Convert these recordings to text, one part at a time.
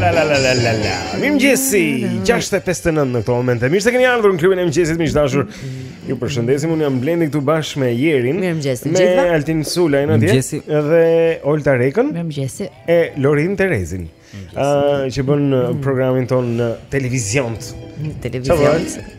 La la la la la la. Mirë mëngjesi. 6:59 në këtë moment. Mirë se keni ardhur në klubin e mëngjesit miq të dashur. Ju përshëndesim. Un jam Blendi këtu bashkë me Jerin. Mirë mëngjesi. Me Altin Sulajn atje. Dhe Olta Rekën. Mirë mëngjesi. E Lorin Terezin. Ëh, që bën uh, programin ton në televizion. Në televizion.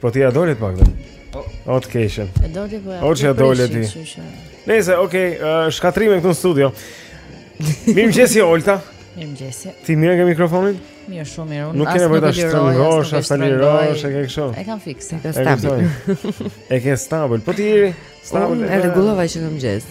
Po ti ja dole të pak dhe o të keqen E dole po ja O që ja dole ti Nejse, okej, okay, shkatrime këtu në studio Mirëmëngjesi Olta Mirëmëngjesi Ti mirë e ke mikrofonin? Mirë, shumë mirë Nuk ke nevojë ta shtrëngosh, as ta lirosh, e ke kështu E kam fix, e ke stabil E ke stabil, po ti Jeri stabil E rregullova që në mëngjes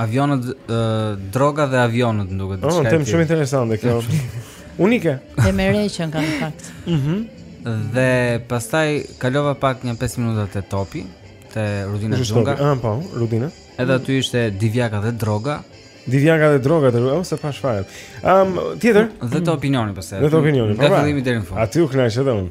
Avionët, droga dhe avionët, më duket. Është temë shumë interesante kjo. Unike. Dhe e re që ka në fakt. Mhm. Dhe pastaj kalova pak një 5 minuta te topi, te Rudina Xhunga. Ah, po, Rudina. Edhe aty ishte Divjaka dhe droga. Divjaka dhe droga te Rudina, s'e pashë fare. Ëm, um, tjetër. Dhe te Opinioni pastaj. Dhe te Opinioni. Nga po, pra. fillimi deri në fund. Aty u kënaqa edhe unë.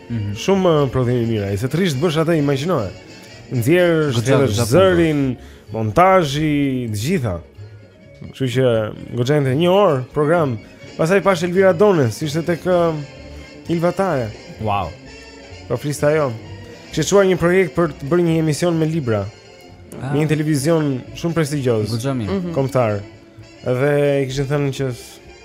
Mhm. Shumë uh, prodhim i mirë ai, se t'rrish t'bësh atë imagjinoje. Nxjerrësh gjithë zërin, montazhi, të gjitha. Kështu që goxha, ënte një orë program. Pastaj pash Elvira Dones, ishte tek uh, Ilva Tare. Wow. Po fliste ajo. Kishte çuar një projekt për të bërë një emision me libra. Ah. Në një televizion shumë prestigjioz. Goxha mirë. Mm -hmm. Kombëtar. Dhe i kishin thënë që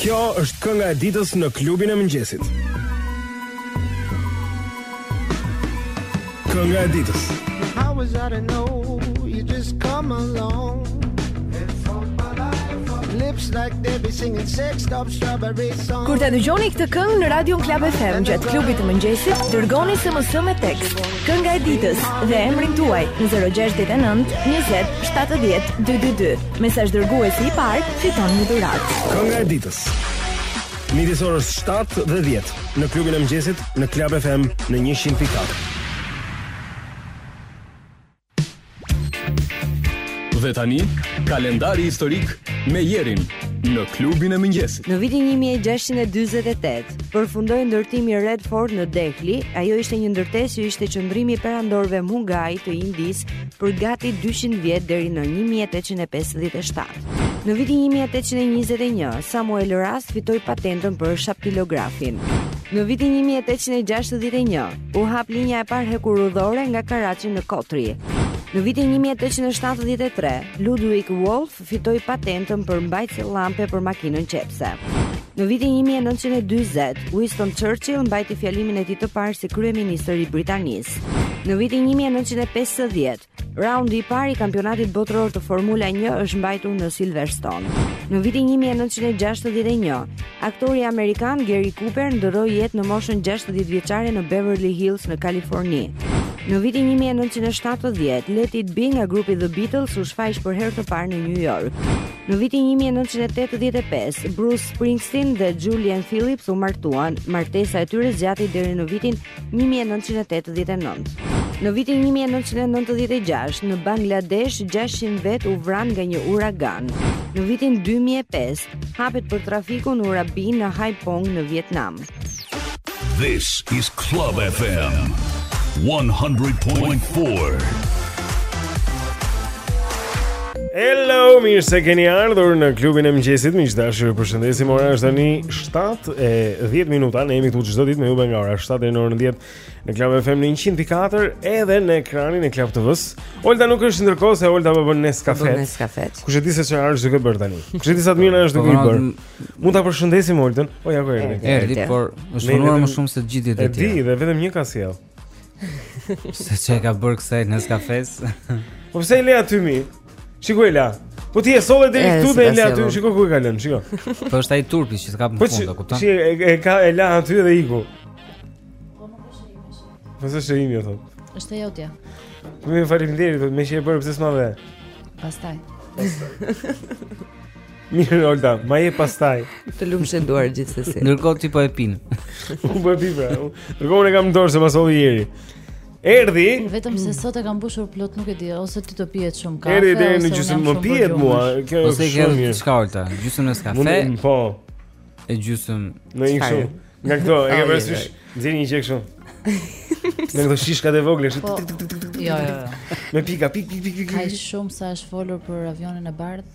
Kjo është kënga e ditës në klubin e mëngjesit. Kënga e ditës. How was I to know you just come along? Kur ta dëgjoni këtë këngë në Radio Club FM gjatë klubit të mëngjesit, dërgoni SMS me tekst. Kënga e ditës dhe emrin tuaj në 069 20 70 222. Mesazhdërguesi i parë fiton një dhuratë. Kënga e ditës. Midis orës 7 dhe 10 në klubin e mëngjesit në Club FM në 100.4. Dhe tani, kalendari historik me Jerin në klubin e mëngjesit. Në vitin 1648, përfundoi ndërtimi i Red Fort në Delhi. Ajo ishte një ndërtesë që ishte qëndrimi i perandorëve Mughal të Indisë për gati 200 vjet deri në 1857. Në vitin 1821, Samuel Rust fitoi patentën për shaptilografin. Në vitin 1861, u hap linja e parë hekurudhore nga Karaçi në Kotri. Në vitin 1873, Ludvig Wolf fitoi patentën për mbajtëse llambe për makinën qepse. Në vitin 1940, Winston Churchill mbajti fjalimin e tij të parë si kryeministër i Britanisë. Në vitin 1950, raundi i parë i kampionatit botëror të Formula 1 është mbajtur në Silverstone. Në vitin 1961, aktori amerikan Gary Cooper ndërroi jetë në moshën 60 vjeçare në Beverly Hills në Kaliforni. Në vitin 1970, Let It Be nga grupi The Beatles u shfaq për herë të parë në New York. Në vitin 1985, Bruce Springsteen dhe Julianne Phillips u martuan. Martesa e tyre zgjati deri në vitin 1989. Në vitin 1996, në Bangladesh 600 vet u vranë nga një uragan. Në vitin 2005, hapet për trafikun ura Binh në Hai Phong në Vietnam. This is Club FM 100.4. Hello, mirë se keni ardhur në klubin e mëngjesit. Miq të dashur, ju përshëndesim. Ora është tani 7 e 10 minuta. Ne jemi këtu çdo ditë me ju nga ora 7 deri në orën 10 në Club FM në 100.4 edhe në ekranin e Club TV-s. Olta nuk është ndërkohë se Olta po bën Nescafe. Nescafe. Kush e di se çfarë është duke bërë tani? Kush e di sa të mirë është duke po, bërë? Mund ta përshëndesim Oltën. Po ja ku erdhi. Erdhi, por është punuar më shumë se gjithë ditët e tjera. Erdhi dhe vetëm një ka sjellë. Se ç'i ka bërë kësaj Nescafes. Po pse i le aty mi? Shiko Ela. Po ti e solle deri këtu dhe i le aty, shiko ku e ka lënë, shiko. Po është ai turpi që s'ka më po fund, e kupton? Po e ka Ela aty dhe iku. Po nuk është ai. Po s'është është imi, thotë. Është ai otja. Më faleminderit, më shihë për pse s'ma ve. Pastaj. Pastaj. Mirë Olta, ma jep pastaj. Të lumshin duart gjithsesi. Ndërkohë ti po e pin. Unë po e pi pra. Ndërkohë unë e kam në dorë se ma solli Eri. Erdi. Vetëm se sot e kam mbushur plot, nuk e di, ose ti të pihet shumë kafe. Erdi deri në gjysmë më pihet mua. Kjo është shumë mirë. Po se ç'ka Olta, gjysmë në kafe. Po. E gjysmë. Në një kështu. Nga këto, e ke parasysh? Nxjerr një gjë kështu. Në këto shishkat e vogla kështu. Po. Jo, jo, jo. Me pika, pik pik pik pik. Ai shumë sa është folur për avionin e bardhë.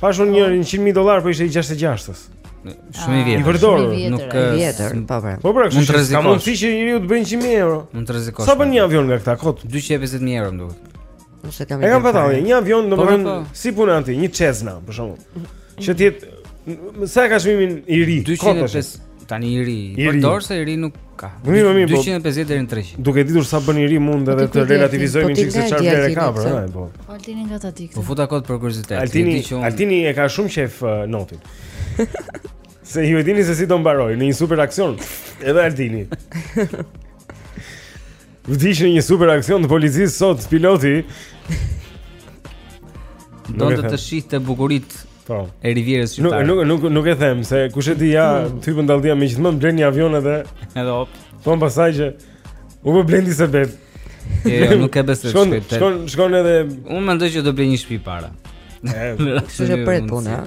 Pashë unë njërin 100 mijë dollar po ishte i 66-s. Shumë i ah, vjetër. I përdorur, nuk ka vjetër, po pra. Po pra, mund të rrezikosh. Ka mundësi që njeriu të bëjë 100 mijë euro. Mund të rrezikosh. Sa bën një avion nga këta kot? 250 mijë euro më duket. Ose kam. E kam patur një avion po, domethënë po, po. si puna ti, një Cessna për shembull. Që të jetë sa e ka çmimin i ri? 250. Tani i ri, I ri. I përdorur se i ri nuk ka. Po mirë, po mirë, po- 250 deri në 300. Duke ditur sa bën i ri mund Po edhe ti të kujt relativizojmë Altin? një Po çik ti se nga çfarë Altin vlerë ka Altin, për, pse? ëh, po. Altini nga ta dijë këtë. Po futa kot për kuriozitet. Altini, Di që unë- Altini e ka shumë qejf uh, notin. se ju e dini se si do mbarojë në një super aksion. Edhe Altini. Vdiq në një super aksion të policisë sot piloti. Do të të shihte bukurit po. e rivierës qytetare. Nuk, nuk, nuk, nuk e them, se kush e di ja, mm. ty po dalldia me gjithmonë blen një avion edhe... Edhe hop. Thonë pasaj që u bë blendi se bet. E, jo, nuk e besoj shkon, shkon, shkon, shkon edhe... Unë mendoj që do blejë një shpi para. Kështë e pret punë, ha?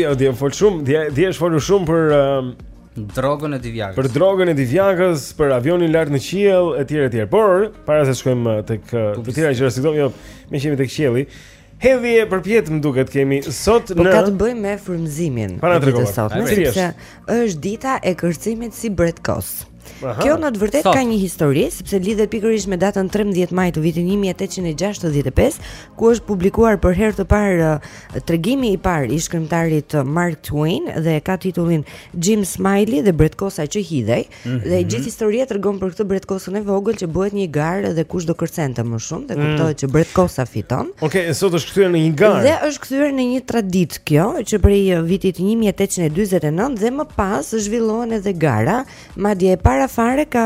Jo, ti e fol shumë, di di është folur shumë për um, drogën e Divjakës. Për drogën e Divjakës, për avionin lart në qiell etj etj. Por para se të shkojmë uh, tek uh, të tjera gjëra si këto, jo, meqë jemi tek qielli. Hedhje përpjetë më duket kemi sot po në Po ka të bëjmë me frymëzimin. Para të sot, sepse është dita e kërcimit si bretkos. Aha. Kjo në të vërtetë Sot. ka një histori sepse lidhet pikërisht me datën 13 maj të vitit 1865, ku është publikuar për herë të parë eh, tregimi i parë i shkrimtarit eh, Mark Twain dhe e ka titullin Jim Smiley dhe bretkosa që hidhej Mhm. dhe gjithë historia tregon për këtë bretkosën e vogël që bëhet një garë dhe kush do kërcente më shumë dhe kuptohet që bretkosa fiton. Okej, sot është kthyer në një garë. Dhe është kthyer në një traditë Kjo që prej vitit 1849 dhe më pas zhvillohen edhe gara, madje e para fare që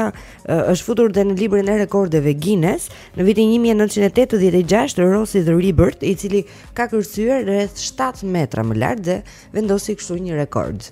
është futur dhe në librin e rekordeve Guinness në vitin 1986 Rosie the Ribiter, i cili ka kërcyer rreth 7 metra më lart dhe vendosi kështu një rekord.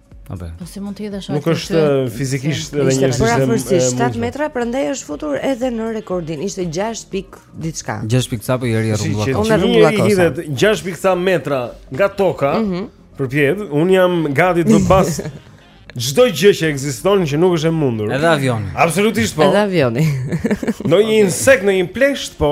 Apo. Po si mund të hidhesh ashtu? Nuk është fizikisht edhe një sistem. Pra fërsi 7 metra, prandaj është futur edhe në rekordin. Ishte 6 pik diçka. 6 pik sa po i ri rrugë. Unë rrugë ka kosa. 6 pik sa metra nga toka. Mhm. Përpjet, un jam gati të besoj çdo gjë që ekziston që nuk është e mundur. Edhe avioni. Absolutisht po. Edhe avioni. Në një insekt, në një plesht po.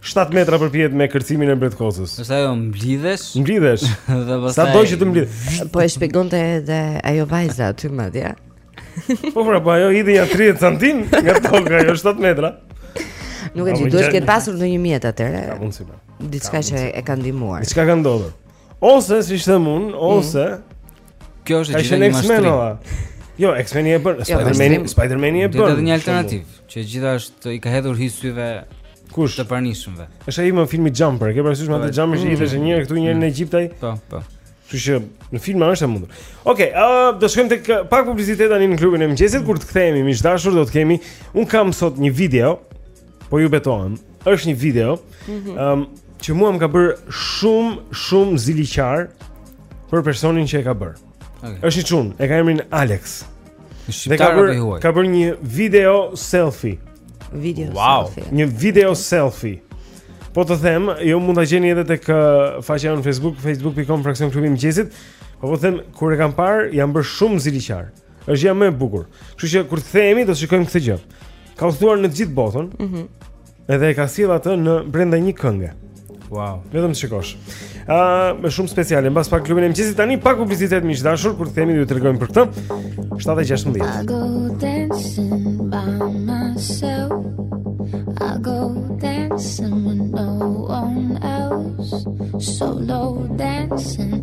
7 metra përpjet me kërcimin e Bretkosës. Është ajo mblidhesh? Mblidhesh. Dhe pastaj Sa do që të mblidhesh. Po e shpjegonte edhe ajo vajza aty madje. Po pra, po ajo hidhej nja 30 cm nga toka, jo 7 metra. Nuk e di, duhet të ketë pasur ndonjë mjet atëre. Ka mundsi. Po. Diçka që e ka ndihmuar. Diçka ka ndodhur. Ose si them un, mhm. ose kjo është gjithë një mashtrim. Jo, X-Men e bën, jo, Spider-Man, Spider-Man e bën. Do të jetë një alternativë që gjithashtu i ka hedhur hi syve gjithë të pranishëmve. Është ai filmi Jumper, ke parasysh me atë po, Jumper që ishte një herë këtu një herë në mm. Egjipt ai? Po, po. Kështu që në filma është e mundur. Okej, okay, do shkojmë tek pak publicitet tani në klubin e mëngjesit kur të kthehemi miq të dashur do të kemi un kam sot një video Po ju betohem, është një video ëm mm -hmm. um, që mua më ka bër shumë shumë ziliqar për personin që e ka bër. Okay. Është një çun, e ka emrin Alex. Dhe ka bër ka bër një video selfie. Video wow. selfie. Një video selfie. Po të them, ju mund ta gjeni edhe tek faqja në Facebook, facebook.com fraksion klubi i mëngjesit. Po po të them, kur e kam parë, jam bër shumë ziliqar. Është gjë më e bukur. Kështu që kur të kthehemi do të shikojmë këtë gjë. Ka udhëtuar në të gjithë botën. Mhm. Mm edhe e ka sjell atë brenda një kënge. Wow. Vetëm ta shikosh. Ë, uh, është shumë speciale, mbas pak në klubin e mëngjesit tani pak publicitet miq të dashur, kur të kthehemi ju tregojmë për këtë. 7:16. I go dancing by myself. I go dancing with no one else. Solo dancing.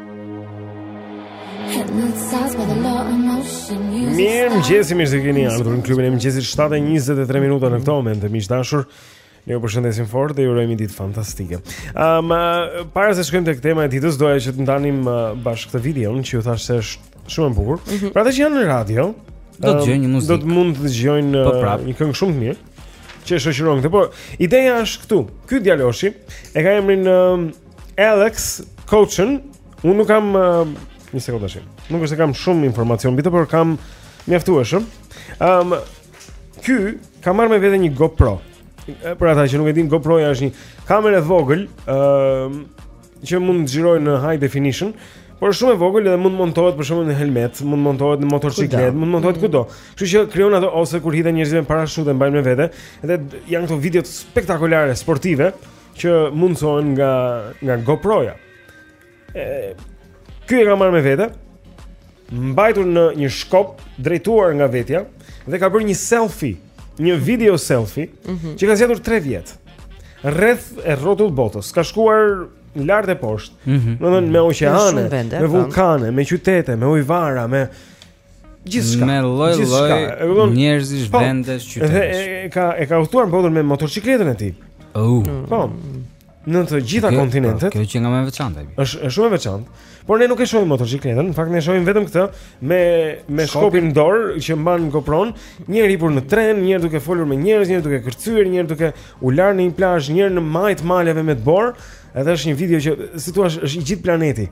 Mirëmëngjesi mirë se keni ardhur në klubin e mëngjesit 7.23 minuta në këtë moment miq të dashur Ne ju përshëndesim fort dhe ju urojmë një ditë fantastike um, uh, Para se të shkojmë tek tema e ditës doja që të ndanim uh, bashkë këtë videon që ju thashë se është shumë e bukur mm -hmm. Pra ata që janë në radio Do të dëgjojnë muzikë Do të mund të dëgjojnë po uh, një këngë shumë të mirë Që e shoqëron këtë Por ideja është këtu Ky djaloshi e ka emrin uh, Alex Chacon, unë nuk kam uh, një sekondë tash. Nuk është se kam shumë informacion mbi të, por kam mjaftueshëm. Ëm um, ky ka marrë me vete një GoPro. Për ata që nuk e dinë, GoPro-ja është një kamerë e vogël, ëm uh, që mund të xhirojë në high definition, por shumë e vogël dhe mund të montohet për shembull në helmetë, mund të montohet në motorçikletë, mund të montohet mm. kudo. Kështu që krijon ato ose kur hidhen njerëzit me parashutë e mbajnë me vete, edhe janë këto video spektakolare sportive që mundësohen nga nga GoPro-ja. Ky e ka marrë me vete, mbajtur në një shkop drejtuar nga vetja dhe ka bërë një selfie, një video selfie mm -hmm. që ka zgjatur 3 vjet. Rreth e rrotull botës, ka shkuar lart e poshtë. Mm -hmm. Domethënë me oqeane, me po. vullkane, me qytete, me ujëvara, me gjithçka. Me lloj lloj njerëzish, po, vendesh, qytetesh. Dhe e ka e ka udhëtuar botën me motorçikletën e tij. Oh. Po. Në të gjitha okay, kontinentet. Kjo qenka më e veçantë. Është është shumë e veçantë. Por ne nuk e shohim motorçikletën, në fakt ne shohim vetëm këtë me me shkopin në dorë që mban GoPro-n, një herë hipur në tren, një herë duke folur me njerëz, një herë duke kërcyer, një herë duke u larë në një plazh, një herë në majë të maleve me dëborë. Edhe është një video që si të thuash është i gjithë planeti.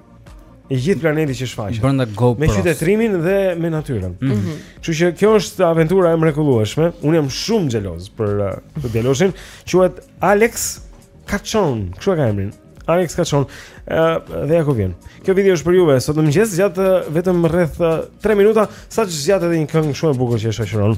i gjithë planeti që shfaqet. Brenda GoPro. Me qytetërimin dhe me natyrën. Mhm. Mm -hmm. Kështu që kjo është aventura e mrekullueshme. Unë jam shumë xheloz për uh, për djaloshin, quhet Alex Chacon. Kështu e ka emrin. Alex Chacon. Ë uh, dhe ja ku vjen. Kjo video është për juve. Sot në mëngjes zgjat uh, vetëm rreth uh, 3 minuta, sa ç'zgjat edhe një këngë shumë e bukur që e shoqëron.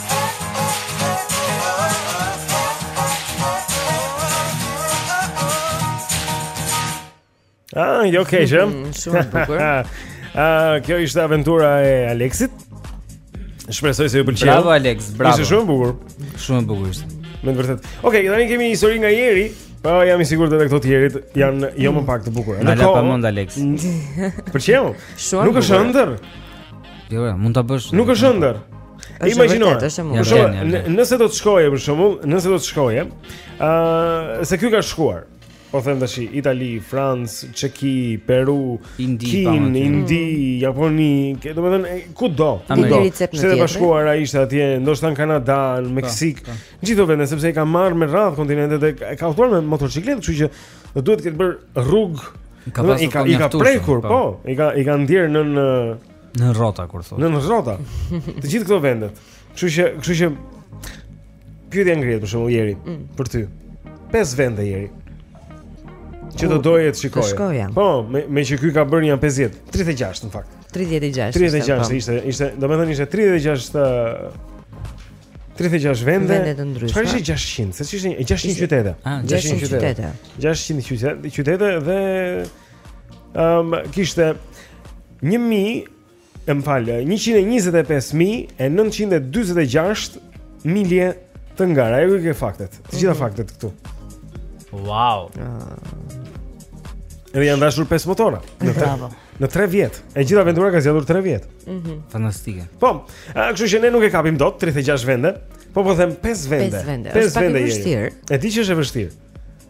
Ah, jo okay, që. Mm, shumë bukur. Ah, kjo ishte aventura e Alexit. Shpresoj se ju pëlqeu. Bravo Alex, bravo. Ishte shumë bukur. Shumë bukur ishte. Me vërtet. Okej, okay, tani kemi një histori nga Jeri. Po jam i sigurt edhe këto të tjerit janë jo më pak të bukura. Na la pa mend Alex. Pëlqeu. Nuk është ëndër. Jo, mund ta bësh. Nuk është ëndër. Imagjino. Nëse do të shkoje për shembull, nëse do të shkoje, ë uh, se ky ka shkuar. Po them tash Itali, Francë, Çeki, Peru, Indi, Kinë, Indi, mm. Japoni, domethënë kudo, kudo. Shtetet e Bashkuara ishte atje, ndoshta në Kanada, në po, Meksik, po. në gjithë vende sepse i ka marrë me radhë kontinentet dhe ka udhëtuar me motoçikletë, kështu që duhet të ketë bërë rrugë. Ka pasur i ka, i ka prekur, po. po, i ka i ka ndier nën Nën rrota kur thotë. Nën rrota. Të gjithë këto vendet. Kështu që, kështu që pyetja ngrihet për shembull Jeri mm. për ty. Pesë vende Jeri. Që do doje të shikoje. Po, me me që ky ka bërë një 50, 36 në fakt. 36. 36 po. ishte, ishte, domethënë ishte 36, 36 vende. Vende të ndryshme. Çfarë ishte 600? Se ç'ishte 600 qytete. 600 ah, qytete. 600 qytete dhe Ëm um, kishte 1000 e më fal, 125.946 milje të ngara, i ke faktet, të gjitha mhm. faktet këtu. Wow! Edhe ah. janë dashur 5 motora. Në Bravo. Në 3 vjet. E gjitha aventura ka zgjatur 3 vjet. Mhm. Mm Fantastike. Po, kështu që ne nuk e kapim dot 36 vende, po po them 5 vende. 5 vende. 5 vende. Është e vështirë. E di që është e vështirë.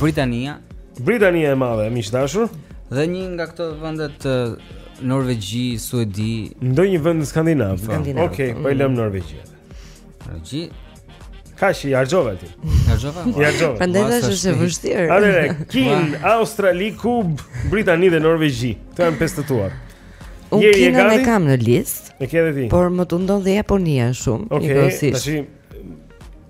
Britania. Britania e Madhe, miq të dashur. Dhe një nga këto vendet Norvegji, Suedi, ndonjë vend skandinav. Po. Skandinav. Okej, okay, po e lëm Norvegji. Norvegji. Kaq, i harxhova ti? Harxhova. I harxhova. Prandaj tash është e vështirë. Atëre, Kinë, Australi, Kubë, Britani dhe Norvegji. Këto janë pesë të tuat. Unë Kinën e kam në listë. E ke edhe ti. Por më tundon dhe Japonia shumë, okay, tashi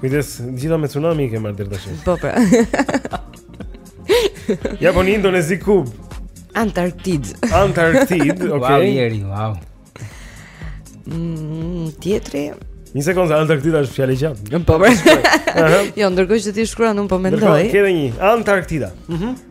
Kujdes, gjitha me tsunami i ke marrë deri tash. Po pra. ja po në Indonezi, Kubë. Antarktidë. Antarktidë, okay. Wow, Jeri, wow. Mm, tjetri. Një sekondë, Antarktida është fjalë e gjatë. Jo, po. jo, ndërkohë që ti shkruan un po mendoj. Ke edhe një Antarktida. Mhm. Mm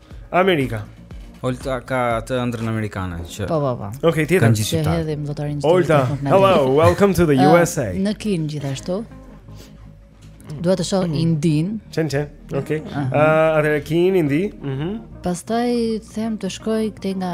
Amerika. Olta ka atë ëndrrën amerikane që Po po po. Okej, okay, tjetër. Kanë gjithë ata. Hedhim lotarinë tonë. Olta, hello, welcome to the uh, USA. Në Kinë gjithashtu. Dua të shoh mm. Indin. Çen çen. Okej. Okay. Uh, uh, Atëherë Kinë, Indi. Mhm. Mm Pastaj them të shkoj këtej nga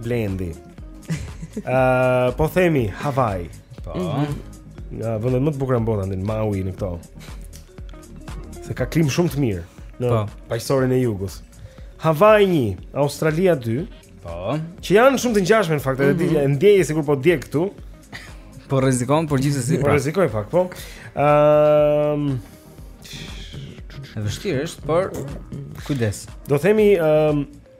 Blendi. Ëh, uh, po themi Hawaii. Po. Mm -hmm. Nja nga vendet më të bukura në botë di Maui në këto. Se ka klimë shumë të mirë në po. Paqësorin e jugut. Hawaii 1, Australia 2. Po. Që janë shumë të ngjashme në fakt, edhe mm -hmm. ndjej sikur po dje këtu. Po rrezikon, por gjithsesi po pra. rrezikoj fakt, po. Ëm um, Është vështirë është, por kujdes. Do themi ëm um,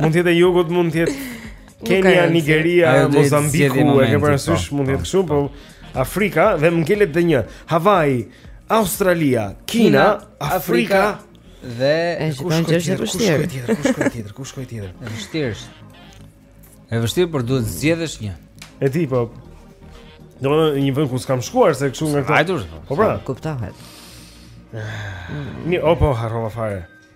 Mund të jetë e Jugut, mund të jetë Kenia, Nigeria, Mozambiku, e ke parasysh po, mund të jetë po, kështu, po. po Afrika dhe më ngelet dhe një. Hawaii, Australia, Kina, Afrika dhe kush është tjetër, kush është tjetër, kush është tjetër, kush është tjetër. Është vështirë. Është vështirë, por duhet të zgjedhësh një. E di po. Do të thoja një vend ku s'kam shkuar se kështu nga këto. Po pra, kuptohet. Mirë, opo harrova fare.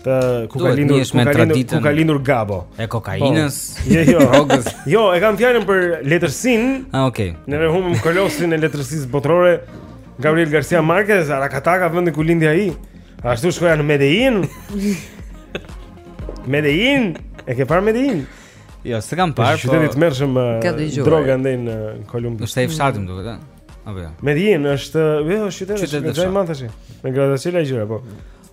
Të ku ka lindur ku ka lindur ku ka lindur Gabo. E kokainës. Po. Jo, jo, drogës. Jo, e kam fjalën për letërsinë. Ah, okay. Ne humbim kolosin e letërsisë botërore. Gabriel Garcia Marquez, Arakataka, vendi ku lindi ai. Ashtu shkoja në Medellin. Medellin, e ke parë Medellin? Jo, s'e kam parë. Po... Qytet i tmerrshëm uh, droga ndaj në uh, Kolumbi. Është ai fshati më duket, a? Apo jo. Medellin është, jo, qytet është më i madh tash. Me gradacela e gjëra, po.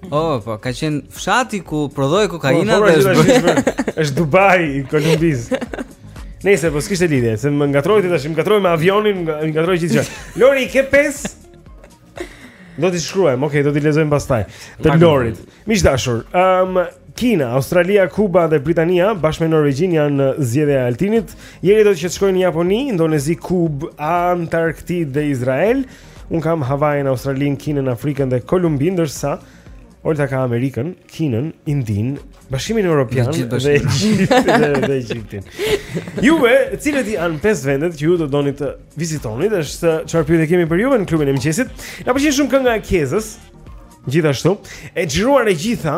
Oh, po, ka qenë fshati ku prodhohej kokaina po, dhe është bërë. Është Dubai i Kolumbisë. Nëse po s'kishte lidhje, se më ngatërrove ti tash, më ngatërroi me avionin, më ngatërroi gjithçka. Lori ke pesë? Do t'i shkruajmë, okay, do t'i lexojmë pastaj. Të Lorit. Miq të dashur, ëm um, Kina, Australia, Kuba dhe Britania bashkë me Norvegjinë janë zgjedhjet e Altinit. Jeri do të shkojë në Japoni, Indonezi, Kubë, Antarktidë dhe Izrael. Unë kam Havain, Australinë, Kinën, Afrikën dhe Kolumbinë, ndërsa Olta ka Amerikën, Kinën, Indinë, Bashkimin Evropian dhe Egjiptin. Juve, cilat janë pesë vendet që ju do doni të vizitoni, është çfarë pyetje kemi për juve në Klubin e Mëngjesit. Na pëlqen shumë kënga e Kejzës. Gjithashtu, e xhiruar e gjitha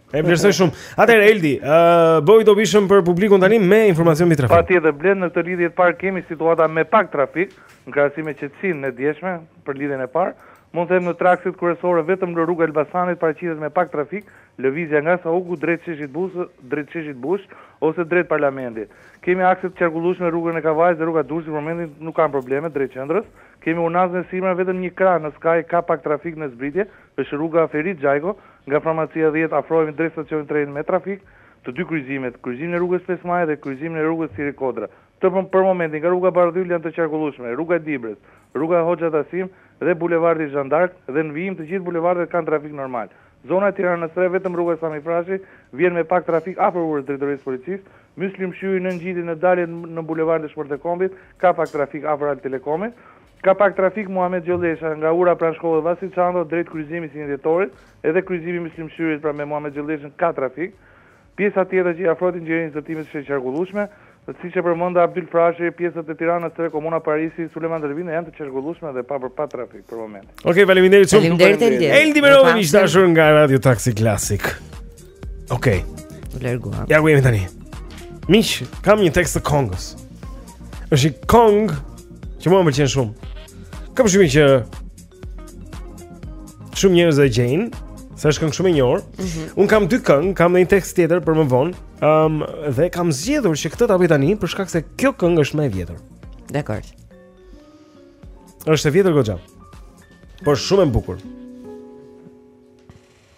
E vlerësoj shumë. Atëherë Eldi, ë uh, bëhu i dobishëm për publikun tani me informacion mbi trafikun. Patjetër Blendi në këtë lidhje të parë kemi situata me pak trafik në krahasim me qetësinë e djeshme për lidhjen e parë. Mund të them në tre akset kryesore vetëm në rrugën e Elbasanit paraqitet me pak trafik, lëvizja nga Sauku drejt Sheshit Bush, drejt Sheshit Bush ose drejt parlamentit. Kemi akse të qarkullueshme rrugën e Kavajës dhe rruga e Durrësit për momentin nuk kanë probleme drejt qendrës. Kemi unazën e sipërme vetëm një krah në skaj ka pak trafik në zbritje, Është rruga Ferit Xhajko, nga Farmacia dhjetë afrohemi drejt stacionit të trenit me trafik, të dy kryqëzimet, kryqëzimin e rrugës pesë Maji dhe kryqëzimin e rrugës Siri Kodra. Për momentin nga rruga Bardhyl janë të qarkullueshme, rruga e Dibrës, rruga Hoxha Tahsim dhe bulevardi Zhan Dark dhe në vijim të gjithë bulevardet kanë trafik normal. Zona e Tiranës së Re vetëm rruga Sami Frashëri vjen me pak trafik afër urës së Drejtorisë së Policisë, Myslym Shyri në ngjitje në dalje në bulevardin Dëshmorët e Kombit ka pak trafik afër Albtelekomit, Ka pak trafik Muhamet Gjollesha, nga ura pranë shkollës Vasil Shanto drejt kryqëzimit të njëzet e një Dhjetorit, edhe kryqëzimi Myslym Shyrit pra me Muhamet Gjolleshën ka trafik. Pjesa tjetër që i afrohet Inxhinierisë së Ndërtimit është e qarkullueshme, siç e përmenda Abdyl Frashëri, pjesët e Tiranës së Re, Komuna e Parisit, Sulejman Delvina janë të qarkullueshme dhe pa për pa trafik për momentin. Okej, faleminderit shumë. Faleminderit Eldi. Eldi Merova miq të dashur nga Radio Taxi Classic. Okej. Okay. U larguam. Ja ku jemi tani. Miq, kam një tekst të këngës. Është një këngë që mua më pëlqen shumë. Kam shpresë që shumë njerëz e gjejnë, se është këngë shumë e njohur. Mm -hmm. Un kam dy këngë, kam një tekst tjetër për më vonë. Ëm um, dhe kam zgjedhur që këtë ta bëj tani për shkak se kjo këngë është më e vjetër. Dakord. Është e vjetër goxha. Por shumë e bukur.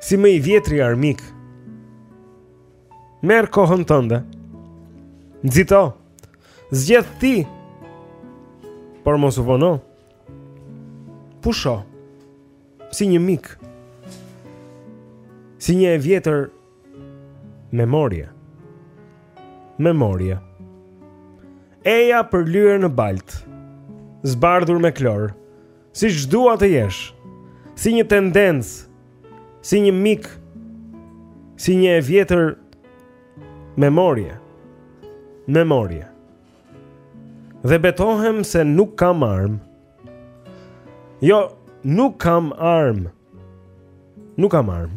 Si më i vjetri armik Merr kohën tënde Nxito Zgjedh ti Por mos u vono Pusho Si një mik Si një e vjetër Memorie Memorie Eja përlyer në baltë Zbardhur me klor Siç dua të jesh, si një tendencë, si një mik, si një e vjetër memorie. Memorie. Dhe betohem se nuk kam armë. Jo, nuk kam armë. Nuk kam armë.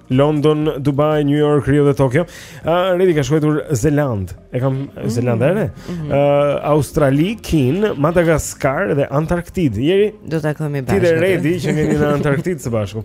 London, Dubai, New York, Rio dhe Tokyo. Ë uh, Redi ka shkruajtur Zeland. E kam mm -hmm. Zeland edhe. Ë mhm. uh, Australi, Kinë, Madagaskar dhe Antarktidë. Jeri do ta kemi bashkë. Ti dhe Redi që jeni në Antarktidë së bashku.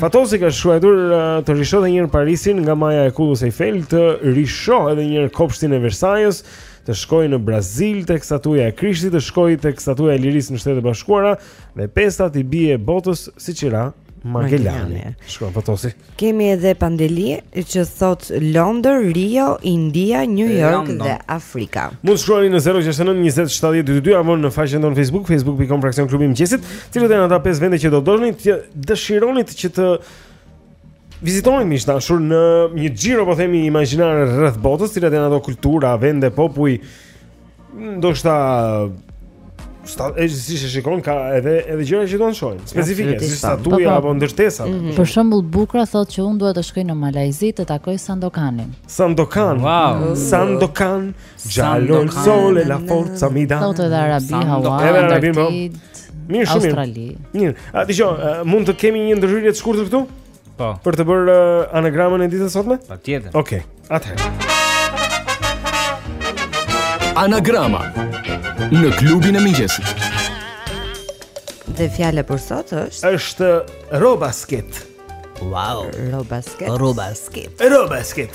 Fatosi ka shkruajtur uh, të rishohë edhe një herë Parisin nga Maja e Kullës Eiffel, të rishohë edhe një herë Kopshtin e Versajës të shkojë në Brazil tek statuja e Krishtit, të shkojë tek statuja e Lirisë në Shtetet e Bashkuara, Dhe e pesta t'i bjerë botës siç i ra Magelani. Shko Fatosi. Po Kemi edhe Pandeli që thot Londër, Rio, India, New York London. dhe Afrika. Mund të shkruani në 069 20 70 222 apo në faqen tonë Facebook, facebook.com fraksion klubi i mëngjesit, cilat janë ato pesë vende që do doni që dëshironi që të vizitoni miq të dashur në një xhiro po themi imagjinare rreth botës, cilat janë ato kultura, vende, popuj, Ndoshta sta e si se shikon ka edhe edhe gjëra që duan shohin specifike si statuja apo ndërtesa mhm. për shembull bukra thotë që unë dua të shkoj në Malajzi të takoj Sandokanin Sandokan wow Sandokan giallo il sole la forza mi da thotë edhe Arabi Hawaii edhe Arabi më mirë shumë mirë mirë a dëgjoj mund të kemi një ndërhyrje të shkurtër këtu Po. Për të bërë uh, anagramën e ditës sotme? Patjetër. Okej. Okay. Atëherë. Anagrama në klubin e mëngjesit. Dhe fjala për sot është është robasket. Wow. Robasket. Robasket. Robasket.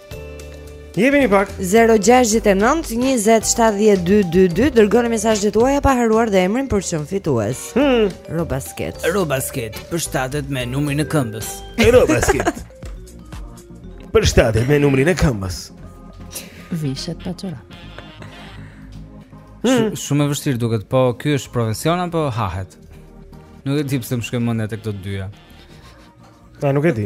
Jepini pak 0692070222 dërgoni mesazhet tuaja pa harruar dhe emrin për çmim fitues. Hmm. Robasket. Robasket përshtatet me numrin e këmbës. Robasket. përshtatet me numrin e këmbës. Vishet pa çorap. Hmm. Shumë e vështirë duket, po ky është profesion apo hahet? Nuk e di pse më shkoi mendja tek këto dyja. Ta nuk e di.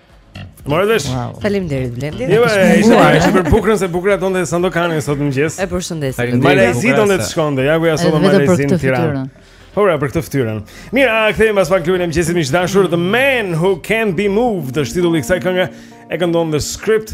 Morë dhe shë Faleminderit Blendi Jo, e, ishte pa, ishte për Bukrën se Bukra donte Sandokanin sot në mëngjes E përshëndesim Faleminderit Malajzi donte të shkonte, ja ku ja sot në Malajzi në Tiranë Po pra, për këtë fytyrën. Mirë, a kthehemi pas pak klubin e mëngjesit miq të dashur, The Man Who Can't Be Moved, është titulli i kësaj kënge, e këndon The Script.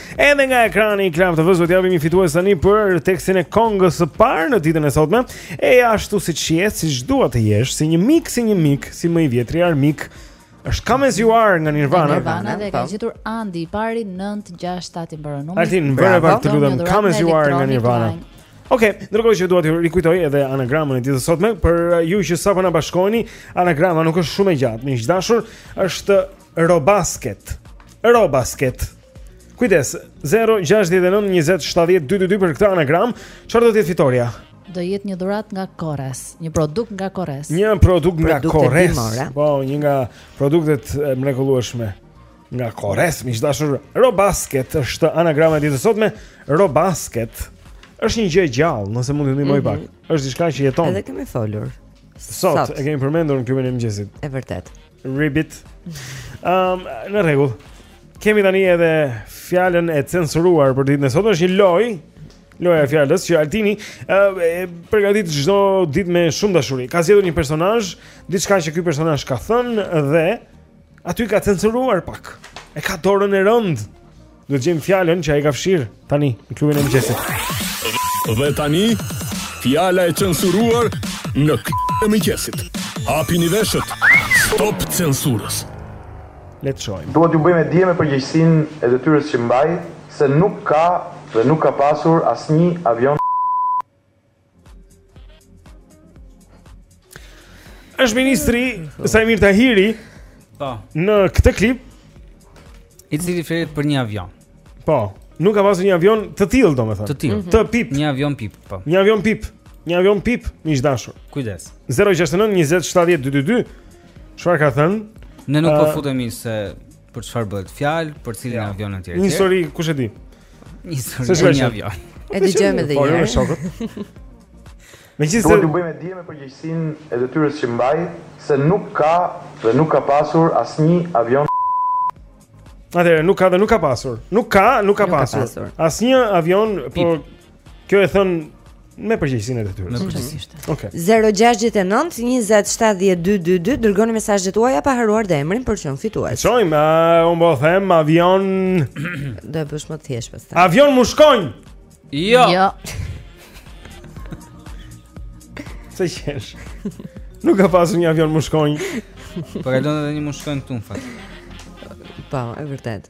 Edhe nga ekrani i Club TV-s do ta japim një fitues tani për tekstin e këngës së parë në ditën e sotme. E ashtu siç je, siç dua të jesh, si një mik, si një mik, si më i vjetri armik. Është Come As You Are nga Nirvana. Nirvana dhe e ka po. gjetur Andi i pari 967 i mbaron numri. Altin, vëre pak të lutem Come As You Are nga Nirvana. Ok, ndërkohë që dua t'ju rikujtoj edhe anagramën e ditës sotme për uh, ju që sapo na bashkoheni, anagrama nuk është shumë e gjatë, miq të dashur, është Robasket. Robasket. Kujdes, 0 6 9 20 7 0 2 2 2 për këtë anagram Çfarë do të jetë fitorja? Do jetë një dhuratë nga Korres Një produkt nga Korres Një produkt nga Korres Po, një nga produktet e mrekullueshme Nga Korres, miq të dashur Robasket është anagrama e ditës sotme Robasket është një gjë e gjallë, nëse mund të ndihmoj mm -hmm. pak është diçka që jeton Edhe kemi folur Sot, Sot. e kemi përmendur në klubin e mëngjesit E vërtetë Ribbit. Ëm, um, në rregull. Kemi tani edhe fjalën e censuruar për ditën e sotme, është një lojë. Loja e fjalës që Altini uh, e përgatit çdo ditë me shumë dashuri. Ka zgjedhur një personazh, diçka që ky personazh ka thënë dhe aty ka censuruar pak. E ka dorën e rëndë. Duhet të gjejmë fjalën që ai ka fshirë tani në klubin e mëngjesit. Dhe tani fjala e censuruar në klubin e mëngjesit. Hapini veshët. Stop censurës. Le të shohim. Duhet t'ju bëj me dije me përgjegjësinë e detyrës që mbaj se nuk ka dhe nuk ka pasur asnjë avion Është ministri Saimir Tahiri. Po. Në këtë klip i cili flet për një avion. Po. Nuk ka pasur një avion të tillë, domethënë. Të tillë. Mhm. Të pip. Një avion pip, po. Një avion pip. Një avion pip, miq të dashur. Kujdes. 069 20 70 222. Çfarë ka thënë? Ne nuk po futemi se Për çfarë bëhet fjalë, për cilin ja. avion etj. Një histori kush e di? Një histori me një avion. E dëgjojmë edhe një herë. Shohim. Megjithëse duhet t'ju bëj me dije me përgjegjësinë e detyrës që mbaj se nuk ka dhe nuk ka pasur asnjë avion Atëherë nuk ka dhe nuk ka pasur. Nuk ka, nuk ka pasur. Asnjë avion, por Kjo e thotë me përgjegjësinë e detyrës. Me përgjegjësinë. Okej. 0692070222 dërgoni mesazhet tuaja pa harruar dhe emrin për të qenë fitues. Shohim, uh, unë po them avion. Do e bësh më të thjeshtë pastaj. Avion mushkonjë. Jo. Jo. Se qesh. Nuk ka pasur një avion mushkonjë. Po kalon edhe një mushkonjë këtu në fakt. Po, e vërtetë.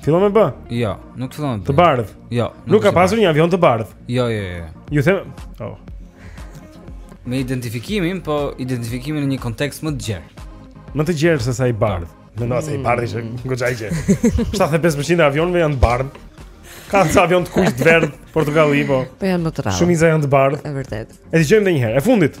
Fillon me B? Jo, nuk fillon me B. Të bardhë. Jo. Nuk, nuk ka pasur një avion të bardhë. Jo, jo, jo. Ju them, oh. Me identifikimin, po identifikimin në një kontekst më të gjerë. Më të gjerë se sa i bardhë. Mendoj se i bardhi është mm. goxha i gjerë. 75% e avionëve janë të bardhë. Ka ca avion të kuq të verdhë, portokalli po. Po janë më të rrallë. Shumica janë të bardhë. Është vërtet. E dëgjojmë edhe një herë. E fundit.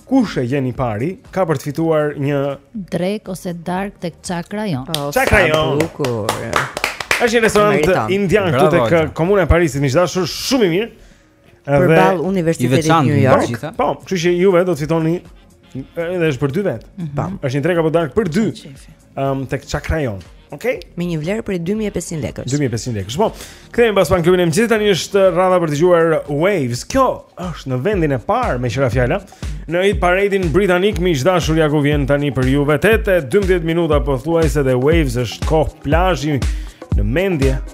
Kush e gjen i pari ka për të fituar një drekë ose darkë tek Çakra Jon. Oh, Çakra Jon. Është një restorant indian këtu tek eh, komuna e Parisit, miq të dashur, shumë i mirë. Edhe përballë Universitetit të New York. Po, kështu që juve do të fitoni edhe është për dy vetë. Mhm. Pam, është një drekë apo darkë për dy. Ëm um, tek çakra jon. Okej. Okay. Me një vlerë prej 2500 lekësh. 2500 lekësh. Po. Kthehemi pas pak në klubin e mëngjesit tani është radha për të dëgjuar Waves. Kjo është në vendin e parë meqë ra fjala. Në hit paradën britanik miq të dashur ja ku vjen tani për ju ora tetë e 12 minuta pothuajse dhe Waves është kohë plazhi në mendje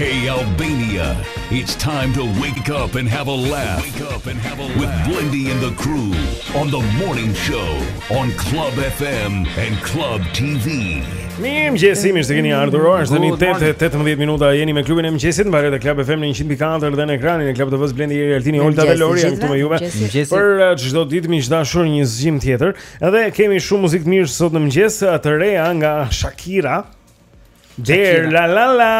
Hey Albania, it's time to wake up and have a laugh. Wake up and have a laugh with Blendi and the crew on the morning show on Club FM and Club TV. Mirëmëngjesi, mirë se keni ardhur ora është tani 8 e 18 minuta, jeni me klubin e mëngjesit, në valët e Club FM në 104 dhe në ekranin e Club TV-së Blendi, Eri, Altini, Olta dhe Lori, janë këtu me juve, për çdo ditë miq të dashur një zgjim tjetër, Edhe kemi shumë muzikë të mirë sot në mëngjes, të reja nga Shakira. Dare la la la,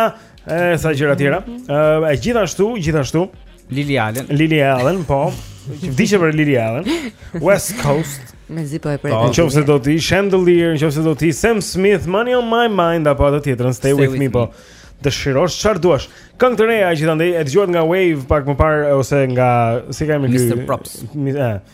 e, sa gjëra tjera. Ë, mm -hmm. uh, gjithashtu, gjithashtu Lily Allen. Lily Allen, po. Vdiqe për Lily Allen. West Coast. Me zipo e prejtë. Po. Në qofë se do ti Chandelier, në qofë se do ti Sam Smith, Money on my mind, apo atë tjetërën, stay, stay with, with me, me, po. Dëshirosh, qarë duash? Këngë të reja, gjithandej, e dëgjuat nga Wave, pak më parë, ose nga, si e ka emrin? Mr. Probz. Mi, eh,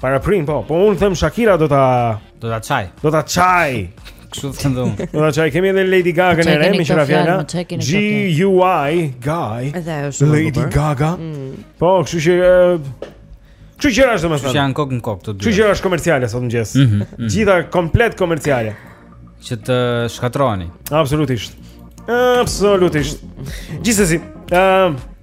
Para prim, po, po unë them Shakira do ta do ta çajë. Do ta çajë. Kështu them dhe unë. Do ta çajë kemi edhe Lady Gaga në re, meqë ra fjala. G U Y Guy. Lady Gaga. Mm. Po, kështu që Kështu që është domethënë. Kështu që janë kokë në kokë të dy. Çdo gjë është komerciale sot mëngjes. Mm -hmm, mm -hmm. Të gjitha komplet komerciale. Që të shkatërroni. Absolutisht. Absolutisht. Gjithsesi, ëm um,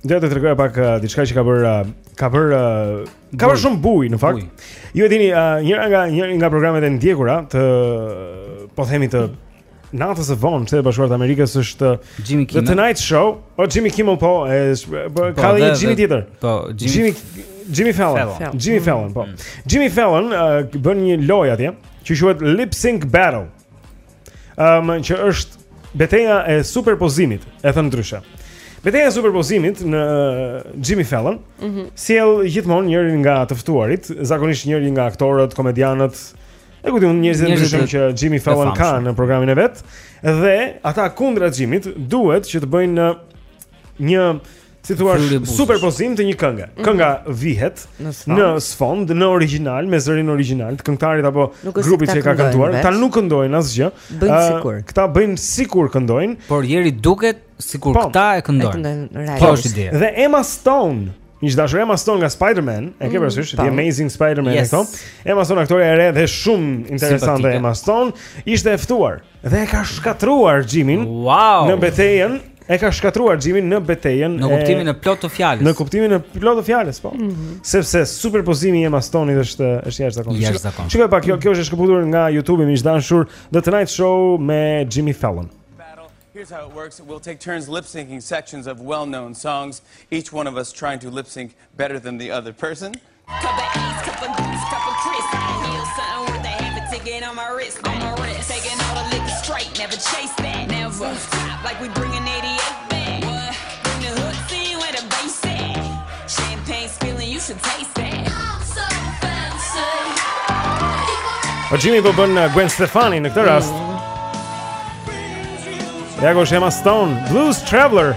Do të tregoja pak uh, diçka që ka bërë uh, ka bërë uh, ka bërë shumë bujë në fakt. Bujë. Ju e dini uh, njëra nga një nga programet e ndjekura të, po themi, të natës së vonë Shteteve të Bashkuara të Amerikës është Jimmy Kimmel. The Tonight Show, o Jimmy Kimmel po, e, po, ka dhe një Jimmy tjetër. Po, Jimmy Jimmy, Jimmy Fallon. Fallon. Jimmy mm. Fallon, po. Mm. Jimmy Fallon uh, bën një lojë atje që quhet Lip Sync Battle. Ëm um, që është beteja e superpozimit, e thënë ndryshe. Beteja e superpozimit në Jimmy Fallon, mm -hmm. sjell gjithmonë njërin nga të ftuarit, zakonisht njëri nga aktorët, komedianët, e kështu njerëzit e ndryshëm që Jimmy Fallon ka në programin e vet, dhe ata kundra Jimmy-t duhet që të bëjnë një si thua, superpozim të një kënge. Mhm. Kënga vihet në sfond, në origjinal, me zërin origjinal të këngëtarit apo grupit që e ka kënduar. Ata nuk këndojnë asgjë. Bëjnë ah, sikur. Këta bëjnë sikur këndojnë. Por njeri duket sikur po. këta e këndojnë. Po, është ide. Dhe Emma Stone Miq të dashur Emma Stone nga Spider-Man E ke parasysh, mm, The Amazing Spider-Man yes. Emma Stone, aktorja e re dhe shumë interesante Emma Stone Ishte e ftuar Dhe e ka shkatërruar Jimmy-n wow. në betejën e ka shkatërruar Jimmy-n në betejën në kuptimin e, e plotë të fjalës. Në kuptimin e plotë të fjalës, po. Mm -hmm. Sepse superpozimi i Emma Stone-it është është i jashtëzakonshëm. I jashtëzakonshëm. Shikoje pak, kjo kjo është shkëputur nga YouTube-i miq të dashur, The Tonight Show me Jimmy Fallon. Here's how it works. We'll take turns lip syncing sections of well-known songs, each one of us trying to lip sync better than the other person. Po Jimmy po bën uh, Gwen Stefani në këtë rast. Ja ku është Emma Stone, Blues Traveler.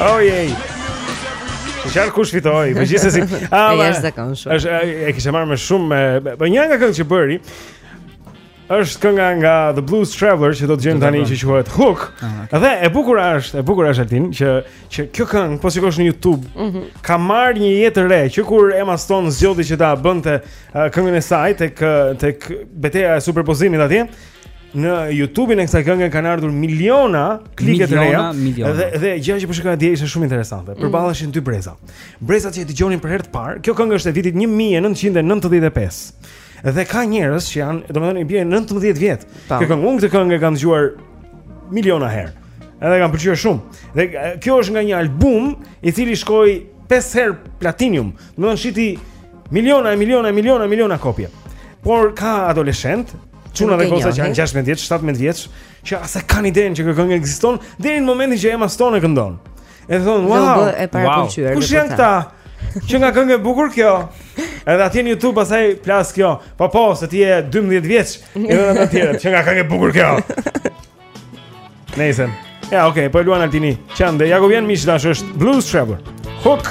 Oh yeah. Çfarë kush fitoi? Po gjithsesi. Ah, është zakonshëm. Është e kisha marrë më shumë, po një nga këngët që bëri, Është kënga nga The Blues Traveler që do dëgjojmë tani që quhet Hook. Ah, okay. Dhe e bukur është, e bukur është Altin që që kjo këngë po shikosh në YouTube mm -hmm. ka marrë një jetë të re që kur Emma Stone zgjodhi që ta bënte uh, këngën e saj, tek tek beteja e superpozimit atje. Në YouTube-in e kësaj kënge kanë ardhur miliona klike të reja dhe dhe gjëja që po shikoja atje ishte shumë interesante. Mhm. Përballeshin mm -hmm. dy breza. Brezat që e dëgjonin për herë të parë. Kjo këngë është e vitit 1995. Dhe ka njerëz që janë, domethënë i bie 19 vjet. Kjo këngë, unë këtë këngë e kam dëgjuar miliona herë. Edhe e kam pëlqyer shumë. Dhe kjo është nga një album i cili shkoi 5 herë platinum. Domethënë shiti miliona e miliona e miliona e miliona kopje. Por ka adoleshentë, çuna dhe goca që janë 16 vjeç, 17 vjeç, që as e kanë idenë që kjo këngë ekziston deri në momentin që Emma Stone e këndon. E thonë, wow. Wow. Kush janë këta? Qenka këngë e bukur kjo. Edhe atje në YouTube pastaj plas kjo. Po po se ti je 12 vjeç. Edhe ata të tjerët, qenka këngë e bukur kjo. Nëse. Ja, okay, po e luan Altini. Çande, ja ku vjen miq të dashur është Blues Traveler. Hook.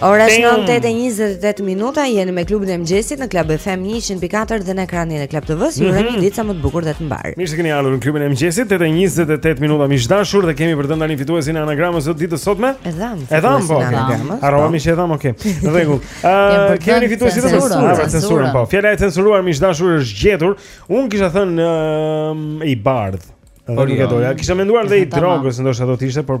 Ora është 8:28 minuta, jeni me klubin e mëngjesit në Club FM 104 dhe në ekranin e Club TV-s. Ju mhm. urojmë një ditë sa më të bukur dhe të mbarë. Mirë se keni ardhur në klubin e mëngjesit, 8:28 minuta miq të dashur dhe kemi për të ndarë fituesin e anagramës së ditës së sotme. E dhamë. E dhamë po. Harrova po. miq e dhamë, okay. Në rregull. Ë kemi fituesin e sotme. Censurën po. Fjala e censuruar miq të dashur është gjetur. Unë kisha thënë i bardhë. Dhe nuk e doja. Kisha menduar dhe i drogës ndoshta do të ishte, por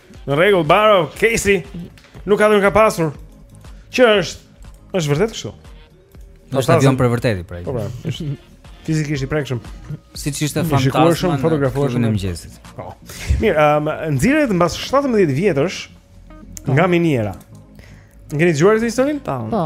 Në rregull, bravo, Kejsi, nuk ka dhënë ka pasur. Që është, është vërtet kështu. Është avion për vërtetë pra. Po pra. Fizikisht i prekshëm. Siç ishte fantazma. Shikuar shumë fotografuar në mëngjesit. Po. Mirë, ëm um, nxirret mbas 17 vjetësh nga miniera. E keni dëgjuar këtë historinë? Po. po.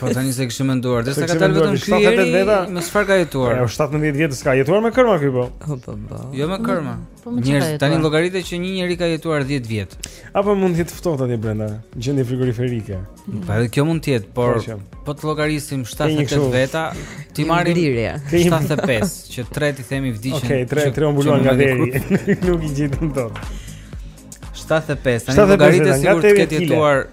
Po tani s'e kisha menduar, derisa ka dalë vetëm ky njeri, me çfarë ka jetuar? Jo, 17 vjet s'ka jetuar me kërma ky po. Po po. po. Jo me kërma. Po me çfarë? Tani llogarite që një njeri ka jetuar 10 vjet. Apo mund të jetë ftohtë atje brenda, gjendje frigoriferike. Po edhe kjo mund të jetë, por po, po të llogarisim 78 veta, t'i marrim 75 që 3 të themi vdiqën. Okej, 3 3 u mbuluan nga dheu. Nuk i gjetëm dot. 75, tani llogarite sigurisht ketë jetuar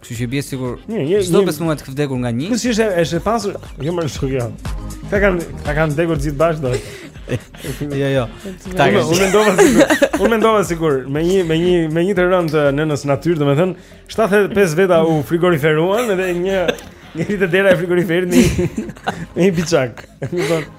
Kështu që i bie sikur çdo 15 muaj të vdekur nga një. Kush ishte është pasur? Jo më shkoj kjo. Ka kanë ka kanë vdekur gjithë bashkë. Jo jo. Ta ke. Unë mendova sikur. Unë mendova sikur me një me një me një të rënë të nënës natyrë, domethënë 75 veta u frigoriferuan dhe një një ditë dera e frigoriferit në një biçak. Domethënë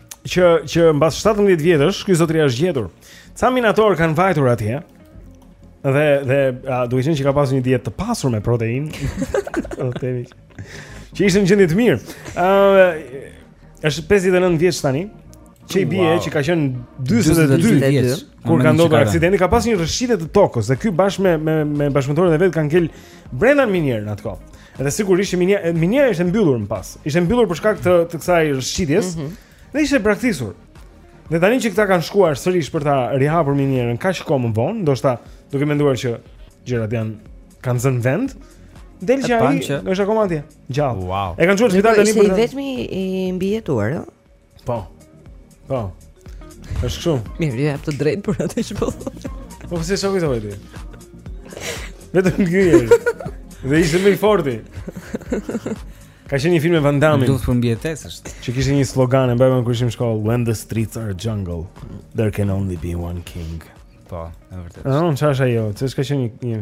që që mbas 17 vjetësh ky zotëri është gjetur. Ca minatorë kanë vajtur atje. Dhe dhe duke qenë që ka pasur një dietë të pasur me proteinë. Do të themi. Që ishte në gjendje të mirë. Ë uh, është 59 vjeç tani. Që i bie wow. që ka qenë 42 vjeç kur ka ndodhur aksidenti, ka pasur një rrëshqitje të tokës dhe ky bashkë me me me bashkëpunëtorët e vet kanë ngel brenda minierës atë kohë. Dhe sigurisht që miniera, miniera ishte mbyllur më pas. Ishte mbyllur për shkak të të kësaj rrëshqitjes. Mm -hmm. Dhe ishte braktisur. Dhe tani që këta kanë shkuar sërish për ta rihapur minierën kaq kohë më vonë, ndoshta duke menduar që gjërat janë kanë zënë vend, del që ai është akoma atje. Gjallë. Wow. E kanë çuar në spital tani për. I vetmi i mbijetuar, ëh. Po. Po. Është kështu. Mirë, ju jap të drejtë për atë që po thotë. Po pse shoku i vet? Vetëm ky. Dhe ishte më i forti. Ka qenë një film me Van Damme. Lufta për mbijetesë është. Që kishte një slogan e mbaj mend kur ishim në shkollë, When the streets are jungle, there can only be one king. Po, e vërtetë. Ah, unë çfarë ajo? S'ka qenë një